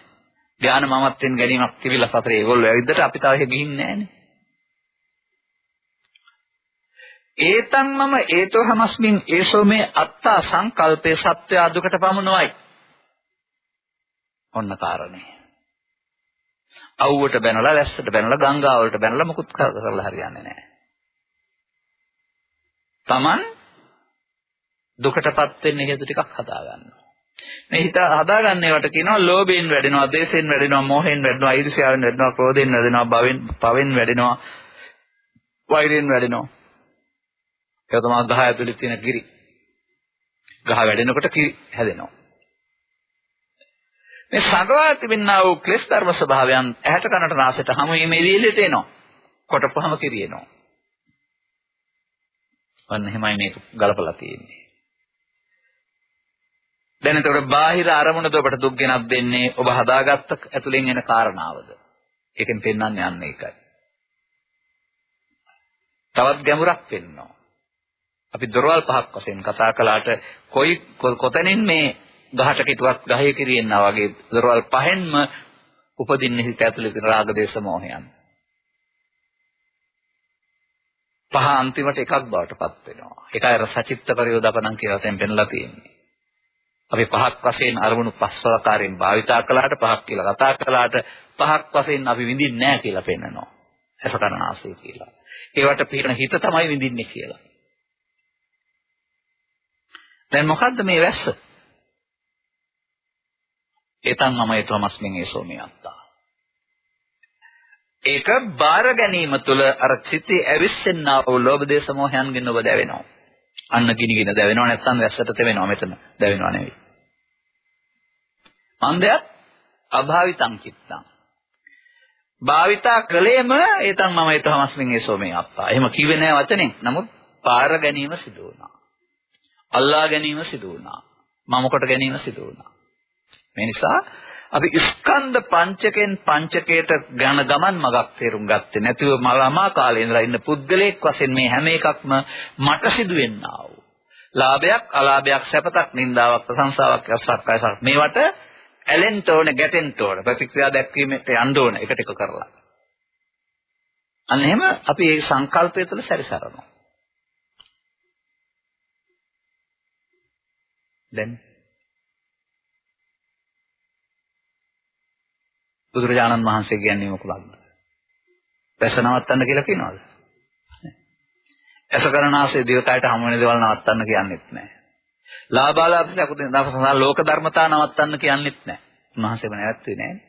ධාන මමත්වෙන් ගැනීමක් තිබිලා සතරේ ඒගොල්ලෝ ඇවිද්දට අපි තාම එහෙ ගිහින් නැහනේ. ඒතන් මම ඒතෝ හමස්මින් ඒසෝ මේ අත්තා සංකල්පේ සත්‍ය අදුකට පමුණුවයි. ඔන්න කාරණේ. අවුවට බැනලා වැස්සට බැනලා ගංගාවලට බැනලා මුකුත් කරලා හරියන්නේ නැහැ. Taman දුකටපත් වෙන්න හේතු ටිකක් හදා ගන්නවා. මේ හිත හදාගන්න ඒවට කියනවා ලෝභයෙන් වැඩෙනවා, ද්වේෂයෙන් වැඩෙනවා, මෝහයෙන් වැඩෙනවා, ඊර්ෂ්‍යාවෙන් වැඩෙනවා, ක්‍රෝධයෙන් වැඩෙනවා, භවෙන් පවෙන් වැඩෙනවා, වෛරයෙන් වැඩෙනවා. ඒක තමයි ගහ ඇතුලේ තියෙන කිරි. ගහ වැඩෙනකොට කිරි හැදෙනවා. මේ සංගවා තිබෙනා වූ ක්ලේශ ධර්ම ස්වභාවයන් ඇහැට කනට නාසයට හැම මේ එළියට එනවා. කොටපුවම කිරියනවා. අන්න එහෙමයි මේක ගලපලා තියෙන්නේ. දැන් එතකොට බාහිර අරමුණද ඔබට දුක් ගෙනත් දෙන්නේ ඔබ හදාගත්ත ඇතුලෙන් එන කාරණාවද? ඒකෙන් පෙන්වන්නේ යන්නේ ඒකයි. තවත් ගැඹුරක් පෙන්වනවා. අපි දොරවල් පහක් වශයෙන් කතා කළාට කොයි කොතනින් මේ ගහට කිටුවක් ගහේ කිරියෙන්නා වගේ දොරවල් පහෙන්ම උපදින්නේ හිත ඇතුලේ තියෙන රාග දේශ මොහයන්. පහ අන්තිමට එකක් බවට පත් වෙනවා. ඒකයි අර සචිත්ත පරියෝදපණම් කියලා තෙන් පෙන්ලා තියෙන්නේ. අපි පහක් වශයෙන් අරමුණු පස්වකාරයෙන් භාවිතා කළාට පහක් කියලා කතා කළාට පහක් වශයෙන් අපි විඳින්නේ නැහැ කියලා පෙන්නනවා. අසකරණාසය කියලා. ඒවට පිටන හිත තමයි විඳින්නේ කියලා. දැන් මොකද්ද මේ වැස්ස? ඒතන් මම ඒතමස්මින් ඒසෝමේ අත්තා. ඒක බාර ගැනීම තුළ අර සිතේ ඇවිස්සෙන්නා වූ ලෝභ දේශ මොහයන්ගෙන් ඔබ දැවෙනවා. අන්න ගිනිගෙන දැවෙනවා නැත්නම් වැස්සට තෙවෙනවා මෙතන දැවෙනවා නෙවෙයි. මන්දයත් අභාවිතං චිත්තං. භාවිතා කලේම ඒතන් මම ඒතමස්මින් ඒසෝමේ අත්තා. එහෙම කිව්වේ නෑ වචනෙන්. නමුත් පාර ගැනීම සිදු වුණා. අල්ලා ගැනීම සිදු වුණා. මම කොට ගැනීම සිදු වුණා. මේ නිසා අපි ස්කන්ධ පංචකෙන් පංචකයට ගණ ගමන් මගක් තේරුම් ගත්තේ නැතිව මලමා කාලේ ඉඳලා ඉන්න පුද්ගලයෙක් වශයෙන් මේ හැම එකක්ම මට සිදු වෙන්නා වූ ලාභයක් අලාභයක් සැපතක් නින්දාවක් ප්‍රශංසාවක් අසක්කායසක් මේවට ඇලෙන්න ඕන ගැටෙන්න ඕන ප්‍රතික්‍රියා දැක්වීමට යන්න ඕන එකට එක කරලා. අන්න එහෙම අපි මේ සංකල්පය තුළ සැරිසරනවා. දැන් බුදුරජාණන් වහන්සේ කියන්නේ මොකක්ද? පැස නවත්තන්න කියලා කියනවාද? ඇස කරනාසේ දිවකයට හමු වෙන දේවල් නවත්තන්න කියන්නේත් නැහැ. ලාභාලාභ සකුදෙන් දවසන ලෝක ධර්මතා නවත්තන්න කියන්නේත් නැහැ. උන්වහන්සේම නැවැත්තුවේ නැහැ.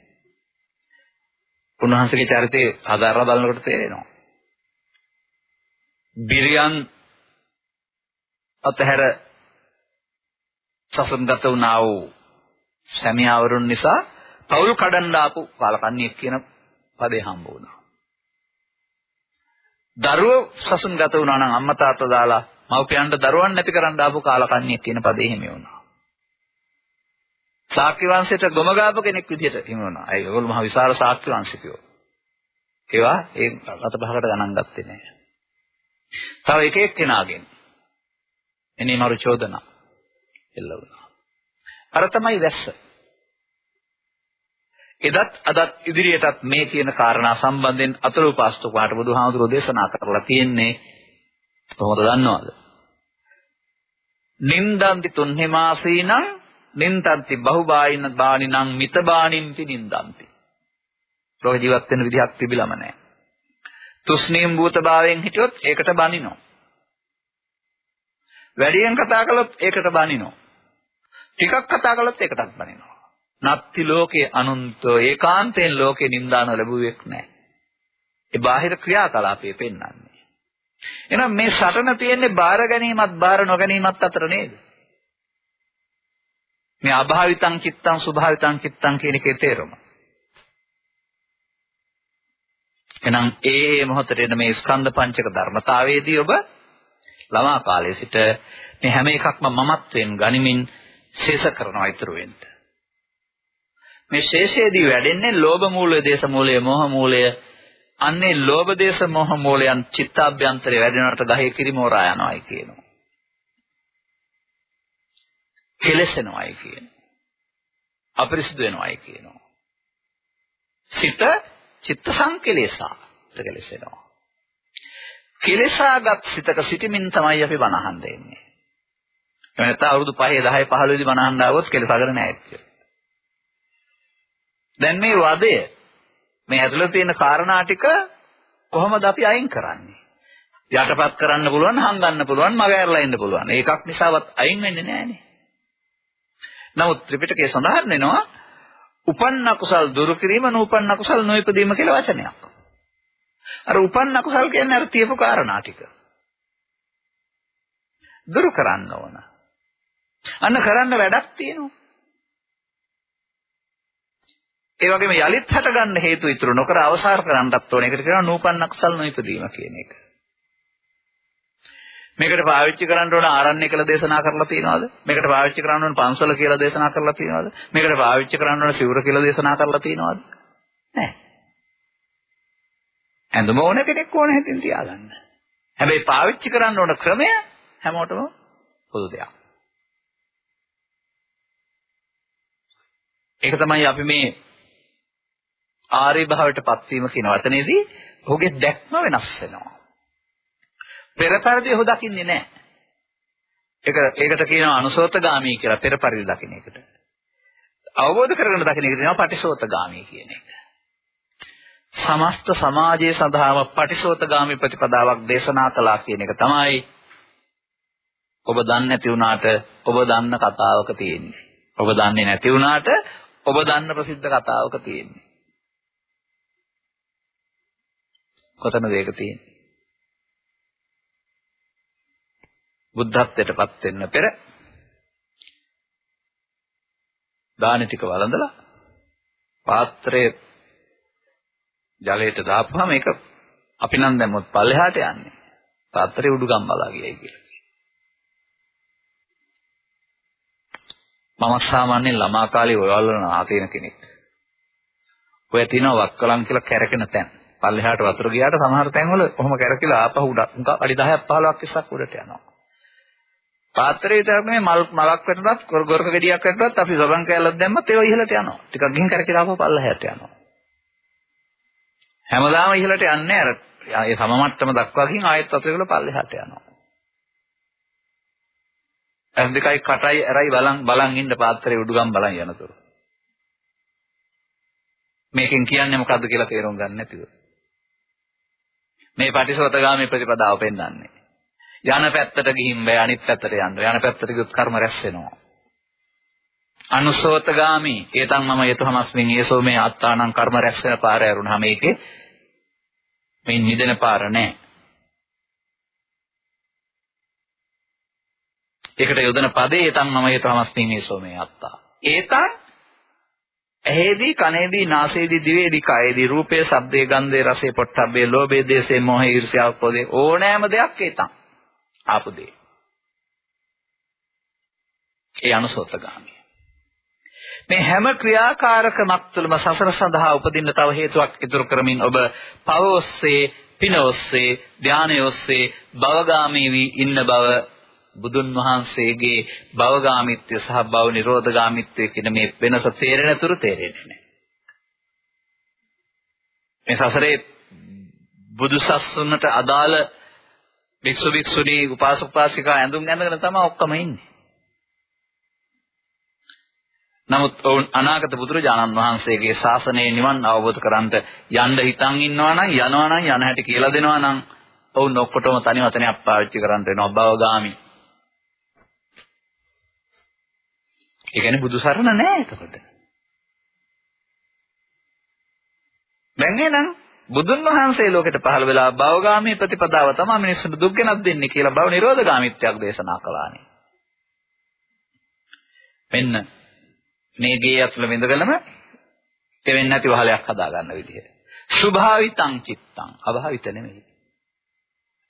උන්වහන්සේගේ චරිතේ ආධාරලා බලනකොට තේරෙනවා. බිරියන් අතහැර සසුන්ගත වුණා වූ සැමියාවරුන් නිසා පවුල් කඩන්න ආපු කාලකන්ණියෙක් කියන පදේ හම්බ වුණා. දරුවෝ සසුන්ගත වුණා නම් අම්මා තාත්තා දාලා මව්පියන්ට දරුවන් නැති කරන්න ආපු කාලකන්ණියෙක් කියන පදේ හිමි වුණා. ශාක්‍ය වංශයට ගොම ගාපු කෙනෙක් විදිහට හිමි වුණා. ඒගොල්ලෝ මහ විශාල ශාක්‍ය වංශිකයෝ. ඒවා ඒ අත පහකට ගණන් ගත්තේ නැහැ. තව එක එක්කෙනාගෙන් එනේ මරු චෝදනා එල්ල වුණා. අර තමයි වැස්ස. එදත් අදත් ඉදිරියටත් මේ කියන කාරණා සම්බන්ධයෙන් අතුරුපාස්තුකාට බුදුහාමුදුරෝ දේශනා කරලා තියෙන්නේ කොහොමද දන්නවද? නින්දන්ති තුන්හිමාසීනං නින්තන්ති බහුබායින බානිනං මිතබානින්ති නින්දන්ති. ලෝක ජීවත් වෙන විදිහක් තිබිලම නැහැ. තුස්නීම් භූතභාවයෙන් හිටියොත් ඒකට බනිනවා. වැඩියෙන් කතා කළොත් ඒකට බනිනවා. ටිකක් කතා කළොත් ඒකටත් බනිනවා. නත්ති ලෝකේ අනුන්තෝ ඒකාන්තයෙන් ලෝකේ නින්දාන ලැබුවෙක් නැහැ. ඒ බාහිර ක්‍රියාකලාපයේ පෙන්වන්නේ. එහෙනම් මේ සටන තියෙන්නේ බාර ගැනීමත් බාර නොගැනීමත් අතර නේද? මේ අභාවිතං චිත්තං සුභාවිතං චිත්තං කියන එකේ තේරුම. එහෙනම් ඒ මොහොතේ එන මේ ස්කන්ධ පංචක ධර්මතාවයේදී ඔබ ළමා කාලයේ සිට මේ හැම එකක්ම මමත්වෙන් ගනිමින් ශේෂ කරනවා ඉතුරු වෙන්න. මේ ශේෂයේදී වැඩෙන්නේ ලෝභ මූලය, දේශ මූලය, මෝහ මූලය. අන්නේ ලෝභ දේශ මොහ මූලයන් චිත්තාභ්‍යන්තරේ වැඩෙනවට ගහේ කිරිමෝරා යනවායි කියනවා. කෙලසෙනවායි කියනවා. අපරිසුදු වෙනවායි කියනවා. සිත චිත්ත සංකලේශා කෙලසෙනවා. කෙලසාගත් සිතක සිටමින් තමයි අපි බණහන් දෙන්නේ. එහෙම නැත්නම් අවුරුදු 5 10 15 දී බණහන් ආවොත් කෙලසාගෙන නැහැ කියලා. දැන් මේ වදය මේ ඇතුළේ තියෙන කාරණා ටික කොහොමද අපි අයින් කරන්නේ? යටපත් කරන්න පුළුවන්, හංගන්න පුළුවන්, මග ඇරලා ඉන්න පුළුවන්. ඒකක් නිසාවත් අයින් වෙන්නේ නැහනේ. නමුත් ත්‍රිපිටකයේ සඳහන් වෙනවා උපන්න කුසල් දුරු කිරීම නූපන්න කුසල් නොයිපදීම කියලා වචනයක්. අර උපන්න කුසල් කියන්නේ අර තියපු කාරණා ටික. දුරු කරන්න ඕන. අන්න කරන්න වැඩක් තියෙනවා. ඒ වගේම යලිත් හටගන්න හේතු ඉතුරු නොකර අවසාර කරන්නත් ඕන. ඒකට කියනවා නූපන්න කුසල් නොයිපදීම කියන එක. මේකට පාවිච්චි කරන්න ඕන ආරණ්‍ය කියලා දේශනා කරලා තියෙනවද? මේකට පාවිච්චි කරන්න ඕන පන්සල කියලා දේශනා කරලා තියෙනවද? මේකට පාවිච්චි කරන්න ඕන සිවුර කියලා දේශනා කරලා තියෙනවද? නැහැ. ඇඳුම ඕන කෙනෙක් ඕන හැටින් තියාගන්න. හැබැයි පාවිච්චි කරන්න ඕන ක්‍රමය හැමෝටම පොදු දෙයක්. ඒක තමයි අපි මේ ආර්ය භාවයට පත්වීම කියන වචනේදී ඔහුගේ දැක්ම වෙනස් වෙනවා. පෙර පරිදි ඔහු දකින්නේ නැහැ. ඒක ඒකට කියනවා අනුසෝතගාමී කියලා පෙර පරිදි දකින්න එකට. අවබෝධ කරගෙන දකින්න එකට කියනවා පටිසෝතගාමී කියන එක. සමස්ත සමාජයේ සඳහාම පටිසෝතගාමී ප්‍රතිපදාවක් දේශනා කළා කියන එක තමයි ඔබ දන්නේ නැති වුණාට ඔබ දන්න කතාවක තියෙන්නේ. ඔබ දන්නේ නැති වුණාට ඔබ දන්න ප්‍රසිද්ධ කතාවක තියෙන්නේ. කොතනද ඒක තියෙන්නේ? බුද්ධත්වයටපත් වෙන්න පෙර දාන ටික වළඳලා පාත්‍රයේ ජලයට දාපුවාම ඒක අපි නම් දැම්මොත් පල්ලෙහාට යන්නේ. පාත්‍රයේ උඩුගම් බලා ගියයි කියලා. මම සාමාන්‍යයෙන් ළමා කාලේ ඔයවල් වල නාතේන කෙනෙක්. ඔය තියෙනවා වක්කලම් කියලා කැරකෙන තැන්. පල්ලෙහාට වතුර ගියාට සමහර තැන්වල කොහොම කැරකිලා ආපහු උඩ අඩි 10ක් 15ක් ඉස්සක් උඩට යනවා. පාත්‍රයේ තරමේ මල් මලක් වැටුණත් ගොරක ගෙඩියක් වැටුණත් අපි සබන් කෑල්ලක් දැම්මත් ඒව ඉහළට යනවා. ටිකක් ගිහින් කරකිලා ආපහු පල්ලෙහාට යනවා. හැමදාම ඉහළට යන්නේ අර ඒ සම මට්ටම දක්වා ගිහින් ආයෙත් වතුර වල පල්ලෙහාට යනවා. ඇස් දෙකයි කටයි ඇරයි බලන් බලන් ඉන්න පාත්‍රයේ උඩුගම් බලන් යනතුරු. මේකෙන් කියන්නේ මොකද්ද කියලා තේරුම් ගන්න නැතිව. මේ පටිසෝතගාමී ප්‍රතිපදාව පෙන්වන්නේ. යන පැත්තට ගිහින් බෑ අනිත් පැත්තට යන්න. යන පැත්තට ගියොත් කර්ම රැස් වෙනවා. අනුසෝතගාමි ඒතන් මම යතහමස්මින් ඒසෝ මේ අත්තානං කර්ම රැස් වෙන පාර ඇරුණාම ඒකේ මේ නිදෙන පාර නෑ. ඒකට යොදන පදේ ඒතන් මම යතහමස්මින් ඒසෝ මේ අත්තා. ඒතන් ඇහෙදී කනේදී නාසයේදී දිවේදී කයේදී රූපේ ශබ්දේ ගන්ධේ රසේ පොට්ටබ්බේ ලෝභේ දේශේ මොහේ ඊර්ෂ්‍යාව පොදේ ඕනෑම දෙයක් ඒතන් ආපු දේ. ඒ අනුසෝතගාමී. මේ හැම ක්‍රියාකාරකමක් තුළම සසර සඳහා උපදින්න තව හේතුවක් ඉතුරු කරමින් ඔබ පව ඔස්සේ පින ඔස්සේ ධානය ඔස්සේ භවගාමී වී ඉන්න බව බුදුන් වහන්සේගේ භවගාමිත්වය සහ භව නිරෝධගාමිත්වය කියන මේ වෙනස තේරෙන තුරු තේරෙන්නේ නැහැ. මේ සසරේ බුදුසස්සුනට අදාළ භික්ෂු භික්ෂුණී උපාසක උපාසිකා ඇඳුම් ඇඳගෙන තමයි ඔක්කොම ඉන්නේ. නමුත් ඔවුන් අනාගත බුදුරජාණන් වහන්සේගේ ශාසනයේ නිවන් අවබෝධ කරන්ට යන්න හිතන් ඉන්නවා නම් යනවා නම් යන හැටි කියලා දෙනවා නම් ඔවුන් ඔක්කොටම තනි වචනයක් පාවිච්චි කරන්න වෙනවා භවගාමි. ඒ කියන්නේ බුදු සරණ නෑ එතකොට. දැන් එහෙනම් බුදුන් වහන්සේ ලෝකෙට පහළ වෙලා භවගාමී ප්‍රතිපදාව තමයි මිනිස්සුන්ට දුක් ගෙනත් දෙන්නේ කියලා භව නිරෝධගාමීත්වයක් දේශනා කළානේ. මෙන්න මේ ගේ ඇතුළ විඳගෙනම තෙවෙන්නේ නැති වහලයක් හදා ගන්න විදිහ. සුභාවිතං චිත්තං අභාවිත නෙමෙයි.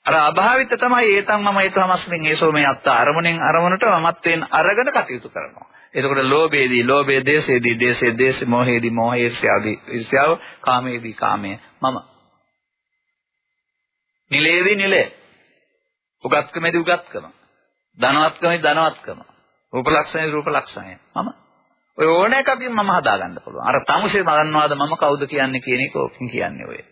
අර අභාවිත තමයි ඒතම් මම ඒතමස්මින් ඒසෝ මේ අත්ත අරමුණෙන් අරමුණට මමත්වෙන් අරගෙන කටයුතු කරනවා. එතකොට ලෝභයේදී ලෝභයේ දේශයේදී දේශයේ දේශ මොහේදී මොහේ ඊර්ෂ්‍යාවදී ඊර්ෂ්‍යාව කාමයේදී කාමය මම. නිලයේදී නිලය. උගත්කමේදී උගත්කම. ධනවත්කමේදී ධනවත්කම. රූප ලක්ෂණේ රූප ලක්ෂණය මම. ඔය ඕන එකකින් මම හදාගන්න පුළුවන්. අර තමුසේ මරන්නවාද මම කවුද කියන්නේ කියන එක ඕකින් කියන්නේ ඔය.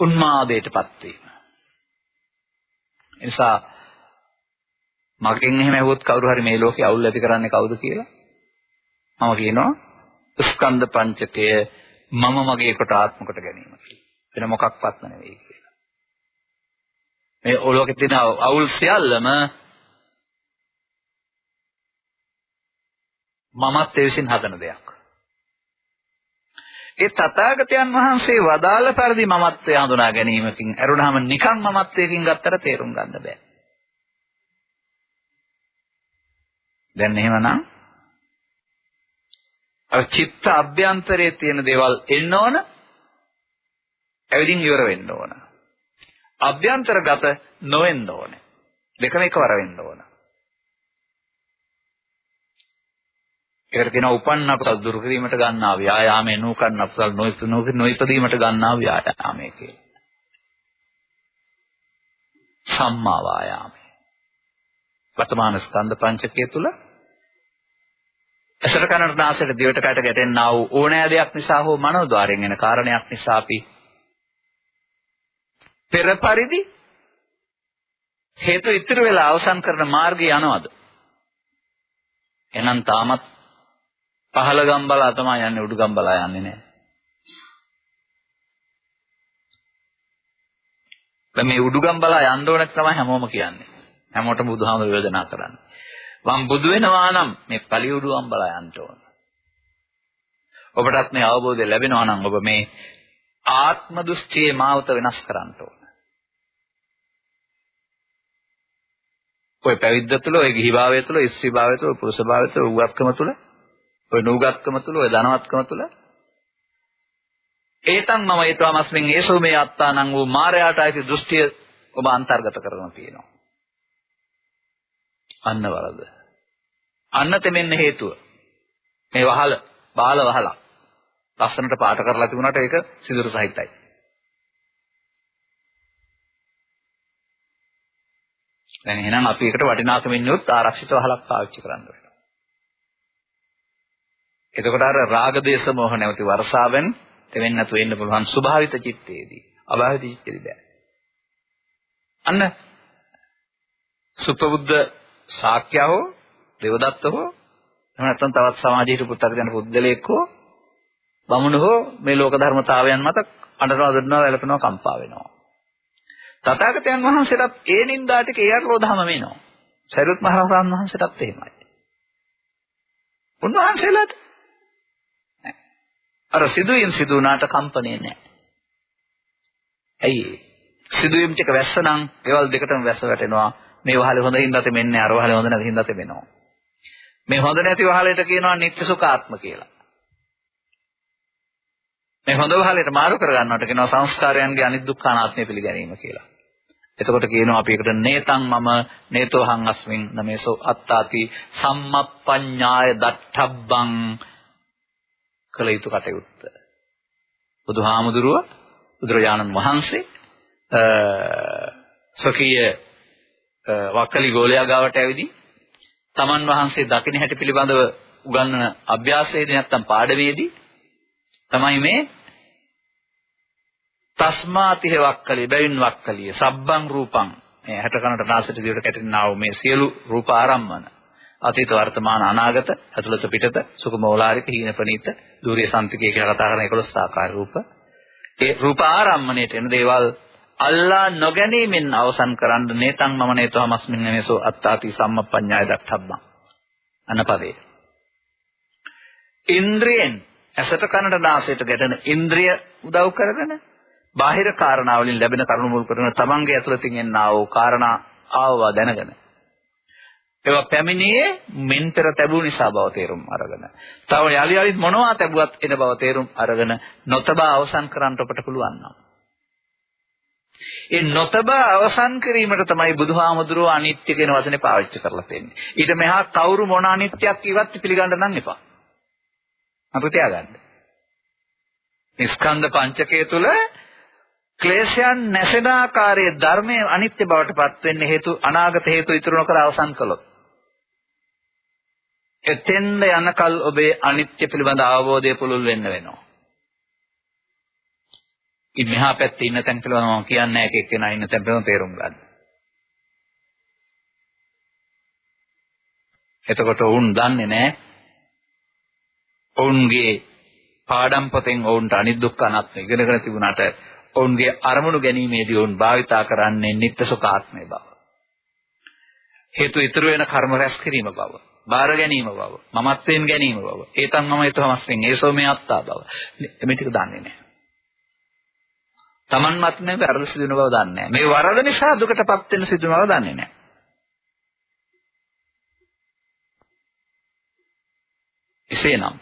උන්මාදයටපත් වීම. එනිසා මගෙන් එහෙම ඇහුවොත් කවුරු හරි මේ ලෝකේ අවුල් ඇති කරන්නේ කවුද කියලා මම කියනවා ස්කන්ධ පංචකය මම මගේ කොට ආත්ම කොට ගැනීම කියලා. වෙන මොකක්වත්ම නෙවෙයි කියලා. මේ ඔලෝකේ තියෙන අවුල් සියල්ලම මමත් ඒ විසින් හදන දෙයක්. ඒ තථාගතයන් වහන්සේ වදාළ පරිදි මමත්වය හඳුනා ගැනීමකින් අරුණාම නිකන් මමත්වයකින් ගත්තට තේරුම් ගන්න බෑ. දැන් එහෙමනම් අර චිත්ත අභ්‍යන්තරයේ තියෙන දේවල් එන්න ඕන ඇවිදින් ඉවර වෙන්න ඕන. අභ්‍යන්තරගත නොවෙන්න ඕනේ. දෙකම එකවර වෙන්න ඕන. ඒකට කියනවා උපන්න අපසල් දුරු කිරීමට ගන්නා ව්‍යායාමයේ නූකන්න අපසල් නොයිපදීමට ගන්නා ව්‍යායාමය කියලා. සම්මා වායාමය. වර්තමාන ස්කන්ධ පංචකය තුල ඇසට කනට නාසයට දිවට කයට ගැටෙන්නා වූ ඕනෑ දෙයක් නිසා හෝ මනෝද්වාරයෙන් එන කාරණයක් නිසා අපි පෙර පරිදි හේතු ඉතිරි වෙලා අවසන් කරන මාර්ගය යනවද? එහෙනම් තාමත් පහළ ගම්බලා තමයි යන්නේ උඩු ගම්බලා යන්නේ නැහැ. දැන් මේ උඩු ගම්බලා යන්න ඕන තමයි හැමෝම කියන්නේ. හැමෝටම බුදුහාමුදුරුවෝ යෝජනා කරන්නේ. වම් බුදු වෙනවා නම් මේ පළිඋඩු ගම්බලා යන්න ඕන. ඔබටත් මේ අවබෝධය ලැබෙනවා නම් ඔබ මේ ආත්ම දෘෂ්ටියේ මාවත වෙනස් කරන්න ඕන. ඔය පැවිද්ද තුළ, ඔය ගිහිභාවය තුළ, ස්ත්‍රීභාවය තුළ, පුරුෂභාවය තුළ, උගත්කම තුළ ඔය නුගත්කම තුල ඔය ධනවත්කම තුල ඒතන් මම ඊතවමස්මින් ඒසෝ මේ අත්තානං වූ මායයට ඇති දෘෂ්ටිය ඔබ අන්තර්ගත කරගෙන තියෙනවා. අන්න වලද. අන්න තෙමෙන්න හේතුව. මේ වහල, බාල වහලක්. ලස්සනට පාට කරලා තිබුණාට ඒක සිදුරු සහිතයි. දැන් එහෙනම් අපි එකට වටිනාකමින් යොත් ආරක්ෂිත වහලක් පාවිච්චි කරන්න ඕනේ. එතකොට අර රාග දේශ මොහ නැවති වර්ෂාවෙන් තෙවෙන්න නැතු වෙන්න පුළුවන් ස්වභාවිත චිත්තේදී. අභාවිත චිත්තේදී බෑ. අන්න සුපබුද්ධ ශාක්‍යව දේවදත්ත හෝ එහෙම නැත්නම් තවත් සමාජීය පුත්තගෙන පුද්ගලයෙක් හෝ බමුණු හෝ මේ ලෝක ධර්මතාවයන් මත අඬනවා දඩනවා වැළපෙනවා කම්පා වෙනවා. තථාගතයන් වහන්සේටත් ඒ නින්දා ටික ඒ අරලෝදහම වෙනවා. සරියුත් මහ රහතන් වහන්සේටත් එහෙමයි. උන්වහන්සේලාට අර සිදුවීම් සිදු වුණාට කම්පණය නැහැ. ඇයි සිදුවීම් ටික වැස්සනම් ඒවල් දෙකටම වැස්ස වැටෙනවා. මේ වහලේ හොඳ හින්දා තෙමෙන්නේ අර වහලේ හොඳ නැති හින්දා තෙමෙනවා. මේ හොඳ නැති වහලේට කියනවා නිත්‍ය සුඛාත්ම කියලා. මේ හොඳ වහලේට මාරු කර ගන්නවට කියනවා සංස්කාරයන්ගේ අනිත් අනාත්මය පිළිගැනීම කියලා. එතකොට කියනවා අපි එකට නේතං මම නේතෝ හං අස්මින් නමේසෝ අත්තාති සම්මප්පඤ්ඤාය දට්ඨබ්බං කළ යුතු කටයුත්ත. බුදුහාමුදුරුව බුදුරජාණන් වහන්සේ සොකීය වක්කලි ගෝලයා ගාවට ඇවිදී තමන් වහන්සේ දකින්න හැටි පිළිබඳව උගන්වන අභ්‍යාසයේදී නැත්තම් පාඩමේදී තමයි මේ තස්මාතිහ වක්කලිය බැවින් වක්කලිය සබ්බං රූපං. මේ හැට කනට නාසයට දිවට කැටෙනා වූ මේ සියලු රූප ආරම්මන අතීත වර්තමාන අනාගත ඇතුළත පිටත සුඛමෝලාරික හීන ප්‍රනීත දුරිය සම්තිකේ කියලා කතා කරන 11 ආකාර රූප. ඒ රූප ආරම්මණයට එන දේවල් අල්ලා නොගැනීමෙන් අවසන් කරන්න නේතං මම නේතවමස්මින් නේසෝ අත්තාති සම්මප්පඤ්ඤාය දක්ඛබ්බං අනපදේ ඉන්ද්‍රියෙන් ඇසට කනට නාසයට ගැටෙන ඉන්ද්‍රිය උදව් කරගෙන බාහිර කාරණා වලින් ලැබෙන කරුණු මුල් කරගෙන තමන්ගේ ඇතුළතින් එන්නා වූ කාරණා ආවවා දැනගෙන ඒවා පැමිණියේ මෙන් පෙර තැබූ නිසා බව තේරුම් අරගෙන. තව යලි යලිත් මොනවා තැබුවත් එන බව තේරුම් අරගෙන නොතබා අවසන් කරන්න ඔබට පුළුවන් නම්. ඒ නොතබා අවසන් කිරීමට තමයි බුදුහාමුදුරුවෝ අනිත්‍ය කියන වචනේ පාවිච්චි කරලා තියෙන්නේ. ඊට මෙහා කවුරු මොන අනිත්‍යයක් කිව්වත් පිළිගන්න නම් එපා. අපිට තියාගන්න. ස්කන්ධ පංචකය තුල ක්ලේශයන් නැසෙන ආකාරයේ ධර්මයේ අනිත්‍ය බවට පත් වෙන්න හේතු අනාගත හේතු ඉතුරු නොකර අවසන් කළොත් එතෙන්ද යනකල් ඔබේ අනිත්‍ය පිළිබඳ අවබෝධය පුළුල් වෙන්න වෙනවා. ඉතින් මෙහා පැත්තේ ඉන්න තැන පිළිබඳව මම කියන්නේ එක එක්කෙනා ඉන්න තැන පිළිබඳව තේරුම් ගන්න. එතකොට වුන් දන්නේ නැහැ. ඔවුන්ගේ පාඩම් පොතෙන් ඔවුන්ට අනිදුක්ඛ අනාත්ම ඉගෙනගෙන තිබුණාට ඔවුන්ගේ අරමුණු ගැනීමේදී ඔවුන් භාවිතා කරන්නේ නිත්‍ය සුඛාත්මය බව. හේතු ඉතුරු වෙන කර්ම රැස් කිරීම බව. බාර ගැනීම බව. මමත්වයෙන් ගැනීම බව. ඒතන් මම ඊතමස්ෙන් ඒසෝ මේ අත්තා බව. මේ ටික දන්නේ නැහැ. Taman මත නෙවෙයි වරද සිදුන බව දන්නේ නැහැ. මේ වරද නිසා දුකටපත් වෙන සිදුන බව දන්නේ නැහැ. එසේනම්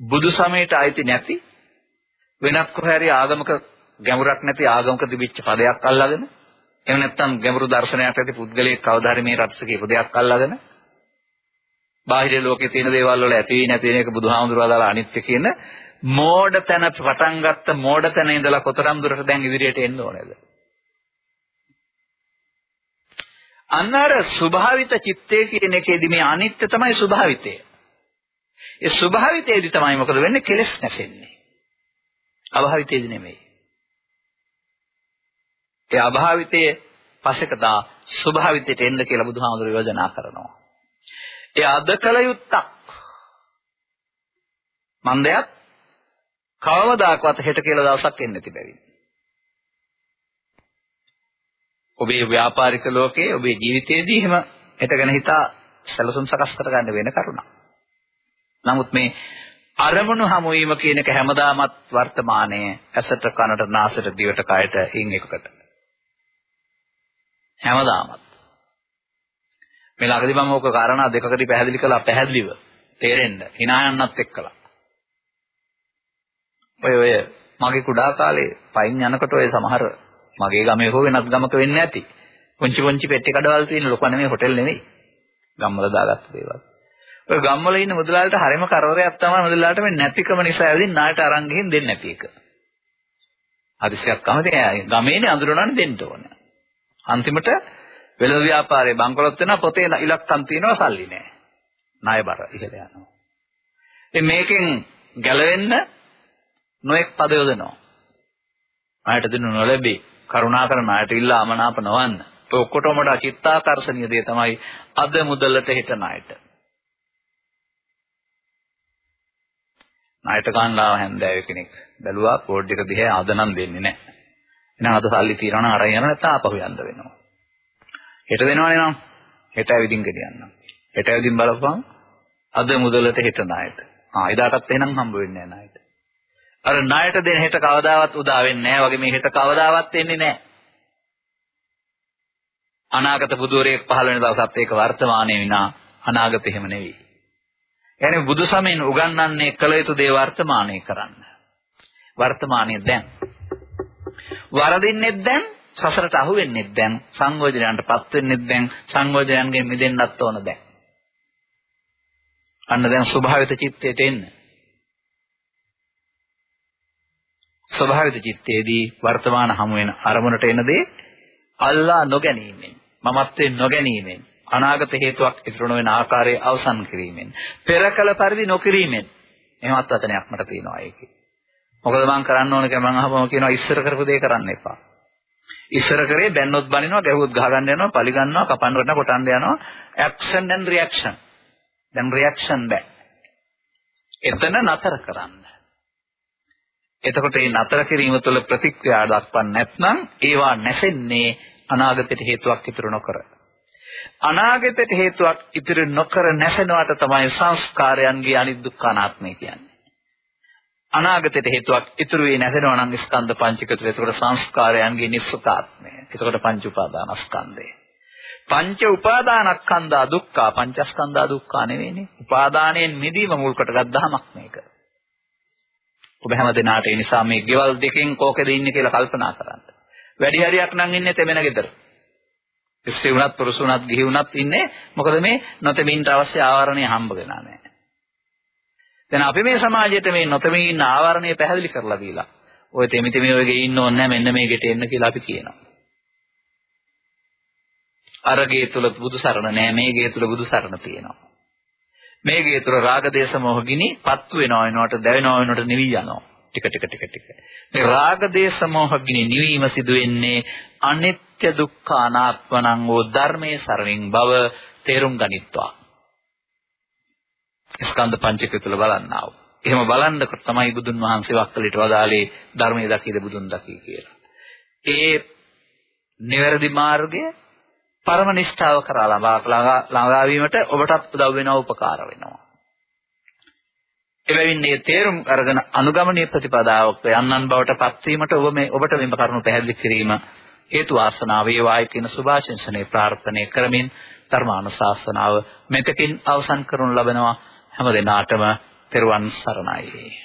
බුදු සමයට අයිති නැති වෙනත් කොහේ ආගමක ගැඹුරක් නැති ආගමක තිබිච්ච පදයක් අල්ලාගෙන එහෙම නැත්නම් ගැඹුරු දර්ශනයක් ඇති පුද්ගලයෙක් කවදා හරි මේ රටස කියපු දෙයක් අල්ලාගෙන බාහිර ලෝකේ තියෙන දේවල් වල ඇති වී නැති වෙන එක බුදුහාමුදුරුවෝ දාලා අනිත්‍ය කියන මෝඩ තැන පටන් ගත්ත මෝඩ තැන ඉඳලා කොතරම් දුරට දැන් ඉදිරියට එන්න ඕනේද? අන්නර ස්වභාවිත චිත්තේ කියන එකේදී මේ අනිත්‍ය තමයි ස්වභාවිතය. ඒ ස්වභාවිතයේදී තමයි මොකද වෙන්නේ? කෙලස් නැසෙන්නේ. අභාවිතයේදී නෙමෙයි. ඒ අභාවිතයේ පසෙකදා ස්වභාවිතයට එන්න කියලා බුදුහාමුදුරුවෝ යෝජනා කරනවා. ඒ අද කල යුත්තක්. මන්දයක් කවමදාකවත් හෙට කියලා දවසක් එන්නේ නැති බැවින්. ඔබේ ව්‍යාපාරික ලෝකයේ ඔබේ ජීවිතයේදී එහෙම හෙට ගැන හිතා සැලසුම් සකස් කරගන්න වෙන කරුණක්. නමුත් මේ අරමුණු හමු වීම කියන එක හැමදාමත් වර්තමානයේ ඇසට කනට නාසයට දිවට කයට හින් එකකට. හැමදාමත්. මේ ළඟදී මම ඕක කාරණා දෙකකදී පැහැදිලි කළා පැහැදිලිව තේරෙන්න hina යන්නත් එක්කලා. ඔය ඔය මගේ කුඩා කාලේ පයින් යනකොට ඔය සමහර මගේ ගමේ හෝ වෙනත් ගමක වෙන්නේ නැති. පුංචි පුංචි පෙට්ටි කඩවල් තියෙන ලොකු නෙමෙයි හොටෙල් නෙමෙයි. ගම්වල දාගත්ත දේවල්. ඔය ගම්වල ඉන්න මුදලාලට හරිම කරදරයක් තමයි මුදලාලට මේ නැතිකම නිසා ඇවිදින් නායට අරන් ගිහින් දෙන්නේ නැති එක. හදිසියක් කමද ගමේනේ අඳුරනවනේ දෙන්න ඕනේ. අන්තිමට වෙළඳ ව්‍යාපාරේ බංකොලොත් වෙනවා පොතේ ඉලක්කම් තියෙනවා සල්ලි නැහැ. ණයබර ඉහළ යනවා. ඉතින් මේකෙන් ගැලවෙන්න නොඑක් පද යොදනවා. ණයට දෙනු නොලැබේ. කරුණාකර ණයට ඉල්ලා අමනාප නොවන්න. ඒ ඔක්කොටම වඩා චිත්තාකර්ෂණීය දේ තමයි අද මුදලට හිට ණයට. ණයට ගන්නලා හැන්දෑවේ කෙනෙක් බැලුවා කෝඩ් එක දිහා අද නම් දෙන්නේ නැහැ. එහෙනම් අද සල්ලි තියනවා නම් අරන් යන නැත්නම් ආපහු යන්න වෙනවා. හෙට දෙනවනේ නම් හෙට ඇවිදින් ගෙනියන්නම්. හෙට ඇවිදින් බලපුවම අද මුදලට හෙට ණයට. ආ එදාටත් එහෙනම් හම්බ වෙන්නේ නැහැ ණයට. අර ණයට දෙන හෙට කවදාවත් උදා වෙන්නේ නැහැ වගේ මේ හෙට කවදාවත් එන්නේ නැහැ. අනාගත බුදුරෙක් පහළ වෙන දවසත් ඒක වර්තමානයේ විනා අනාගත එහෙම නෙවෙයි. يعني බුදු සමයෙන් උගන්වන්නේ කළ යුතු දේ වර්තමානයේ කරන්න. වර්තමානයේ දැන්. වරදින්නේ දැන් සසරට අහු වෙන්නේ දැන් සංයෝජනයන්ටපත් වෙන්නේ දැන් සංයෝජනයන්ගෙන් මිදෙන්නත් ඕන දැන්. අන්න දැන් ස්වභාවිත චිත්තයට එන්න. ස්වභාවිත චිත්තයේදී වර්තමාන හමු වෙන අරමුණට එන දේ අල්ලා නොගැනීමෙන් මමත්වයෙන් නොගැනීමෙන් අනාගත හේතුවක් ඉතුරු නොවන ආකාරයේ අවසන් කිරීමෙන් පෙරකල පරිදි නොකිරීමෙන් එහෙමත් වචනයක් මට තියෙනවා ඒකේ මොකද මම කරන්න ඕන කියලා මම අහපම කියනවා ඉස්සර කරපු දේ කරන්න එපා ඉස්සර කරේ බැන්නොත් බනිනවා, ගැහුවොත් ගහ ගන්න යනවා, පලි ගන්නවා, කපන්න කරනවා, කොටන්න යනවා. action and reaction. දැන් reaction බෑ. එතන නතර කරන්න. එතකොට මේ නතර කිරීම තුළ ප්‍රතික්‍රියා දක්වන්නේ නැත්නම් ඒවා නැසෙන්නේ අනාගතයට හේතුවක් ඉතුරු නොකර. අනාගතයට හේතුවක් ඉතිරි නොකර නැසෙනවට තමයි සංස්කාරයන්ගේ අනිදුක්ඛ අනාත්මය කියන්නේ. අනාගතයට හේතුවක් ඉතුරු වෙන්නේ නැසෙනවා නම් ස්කන්ධ පංචක තුළ එතකොට සංස්කාරයන්ගේ නිස්සකාත්මය. එතකොට පංච උපාදානස්කන්ධය. පංච උපාදානස්කන්ධා දුක්ඛ පංචස්කන්ධා දුක්ඛ නෙවෙයිනේ. උපාදානයෙන් මිදීම මුල් කොටගත් දහමක් මේක. ඔබ හැම දිනාට ඒ නිසා මේ ගෙවල් දෙකෙන් කෝකද ඉන්නේ කියලා කල්පනා කරන්න. වැඩි හරියක් නම් ඉන්නේ තෙමෙන ගෙදර. ස්ත්‍රී වුණත් පුරුෂ වුණත් ගිහි වුණත් ඉන්නේ මොකද මේ නොතෙමින්ට අවශ්‍ය ආවරණය හම්බ වෙනා නැහැ. දැන් අපි මේ සමාජයට මේ නොතෙමින් ඉන්න ආවරණය පැහැදිලි කරලා දීලා ඔය තෙමි තෙමි ඔයගේ ඉන්න ඕනේ නැහැ මෙන්න මේකට එන්න කියලා අපි කියනවා. අර ගේ තුල බුදු සරණ නැහැ මේ ගේ තුල බුදු සරණ තියෙනවා. මේ ගේ තුල රාග දේශ මොහ ගිනි පත්තු වෙනවා වෙනවට දැවෙනවා වෙනවට නිවි යනවා. ටික ටික ටික ටික. මේ රාග දේශ මොහ ගිනි නිවීම සිදු වෙන්නේ අනිත්‍ය දුක්ඛ අනාත්මණං වූ ධර්මයේ සරණින් බව තේරුම් ගනිත්වා. ස්කන්ධ පංචකය තුල බලන්නා වූ. එහෙම බලන්නකොට තමයි බුදුන් වහන්සේ වක්කලට වදාළේ ධර්මයේ දකීද බුදුන් දකී කියලා. ඒ නිවැරදි මාර්ගය පරම නිෂ්ඨාව කරා ළඟා ළඟා වීමට ඔබටත් උදව් වෙනවා උපකාර වෙනවා. එබැවින් මේ තේරුම් අරගෙන අනුගමනීය ප්‍රතිපදාවක් යන්නන් බවට පත්වීමට ඔබ මේ ඔබට මෙම කරුණු පැහැදිලි කිරීම හේතු වාසනා වේවායි කියන සුභාශිංසනයේ ප්‍රාර්ථනා කරමින් ධර්මානුශාසනාව මෙතකින් අවසන් කරනු ලබනවා හැම දිනාටම තෙරුවන් සරණයි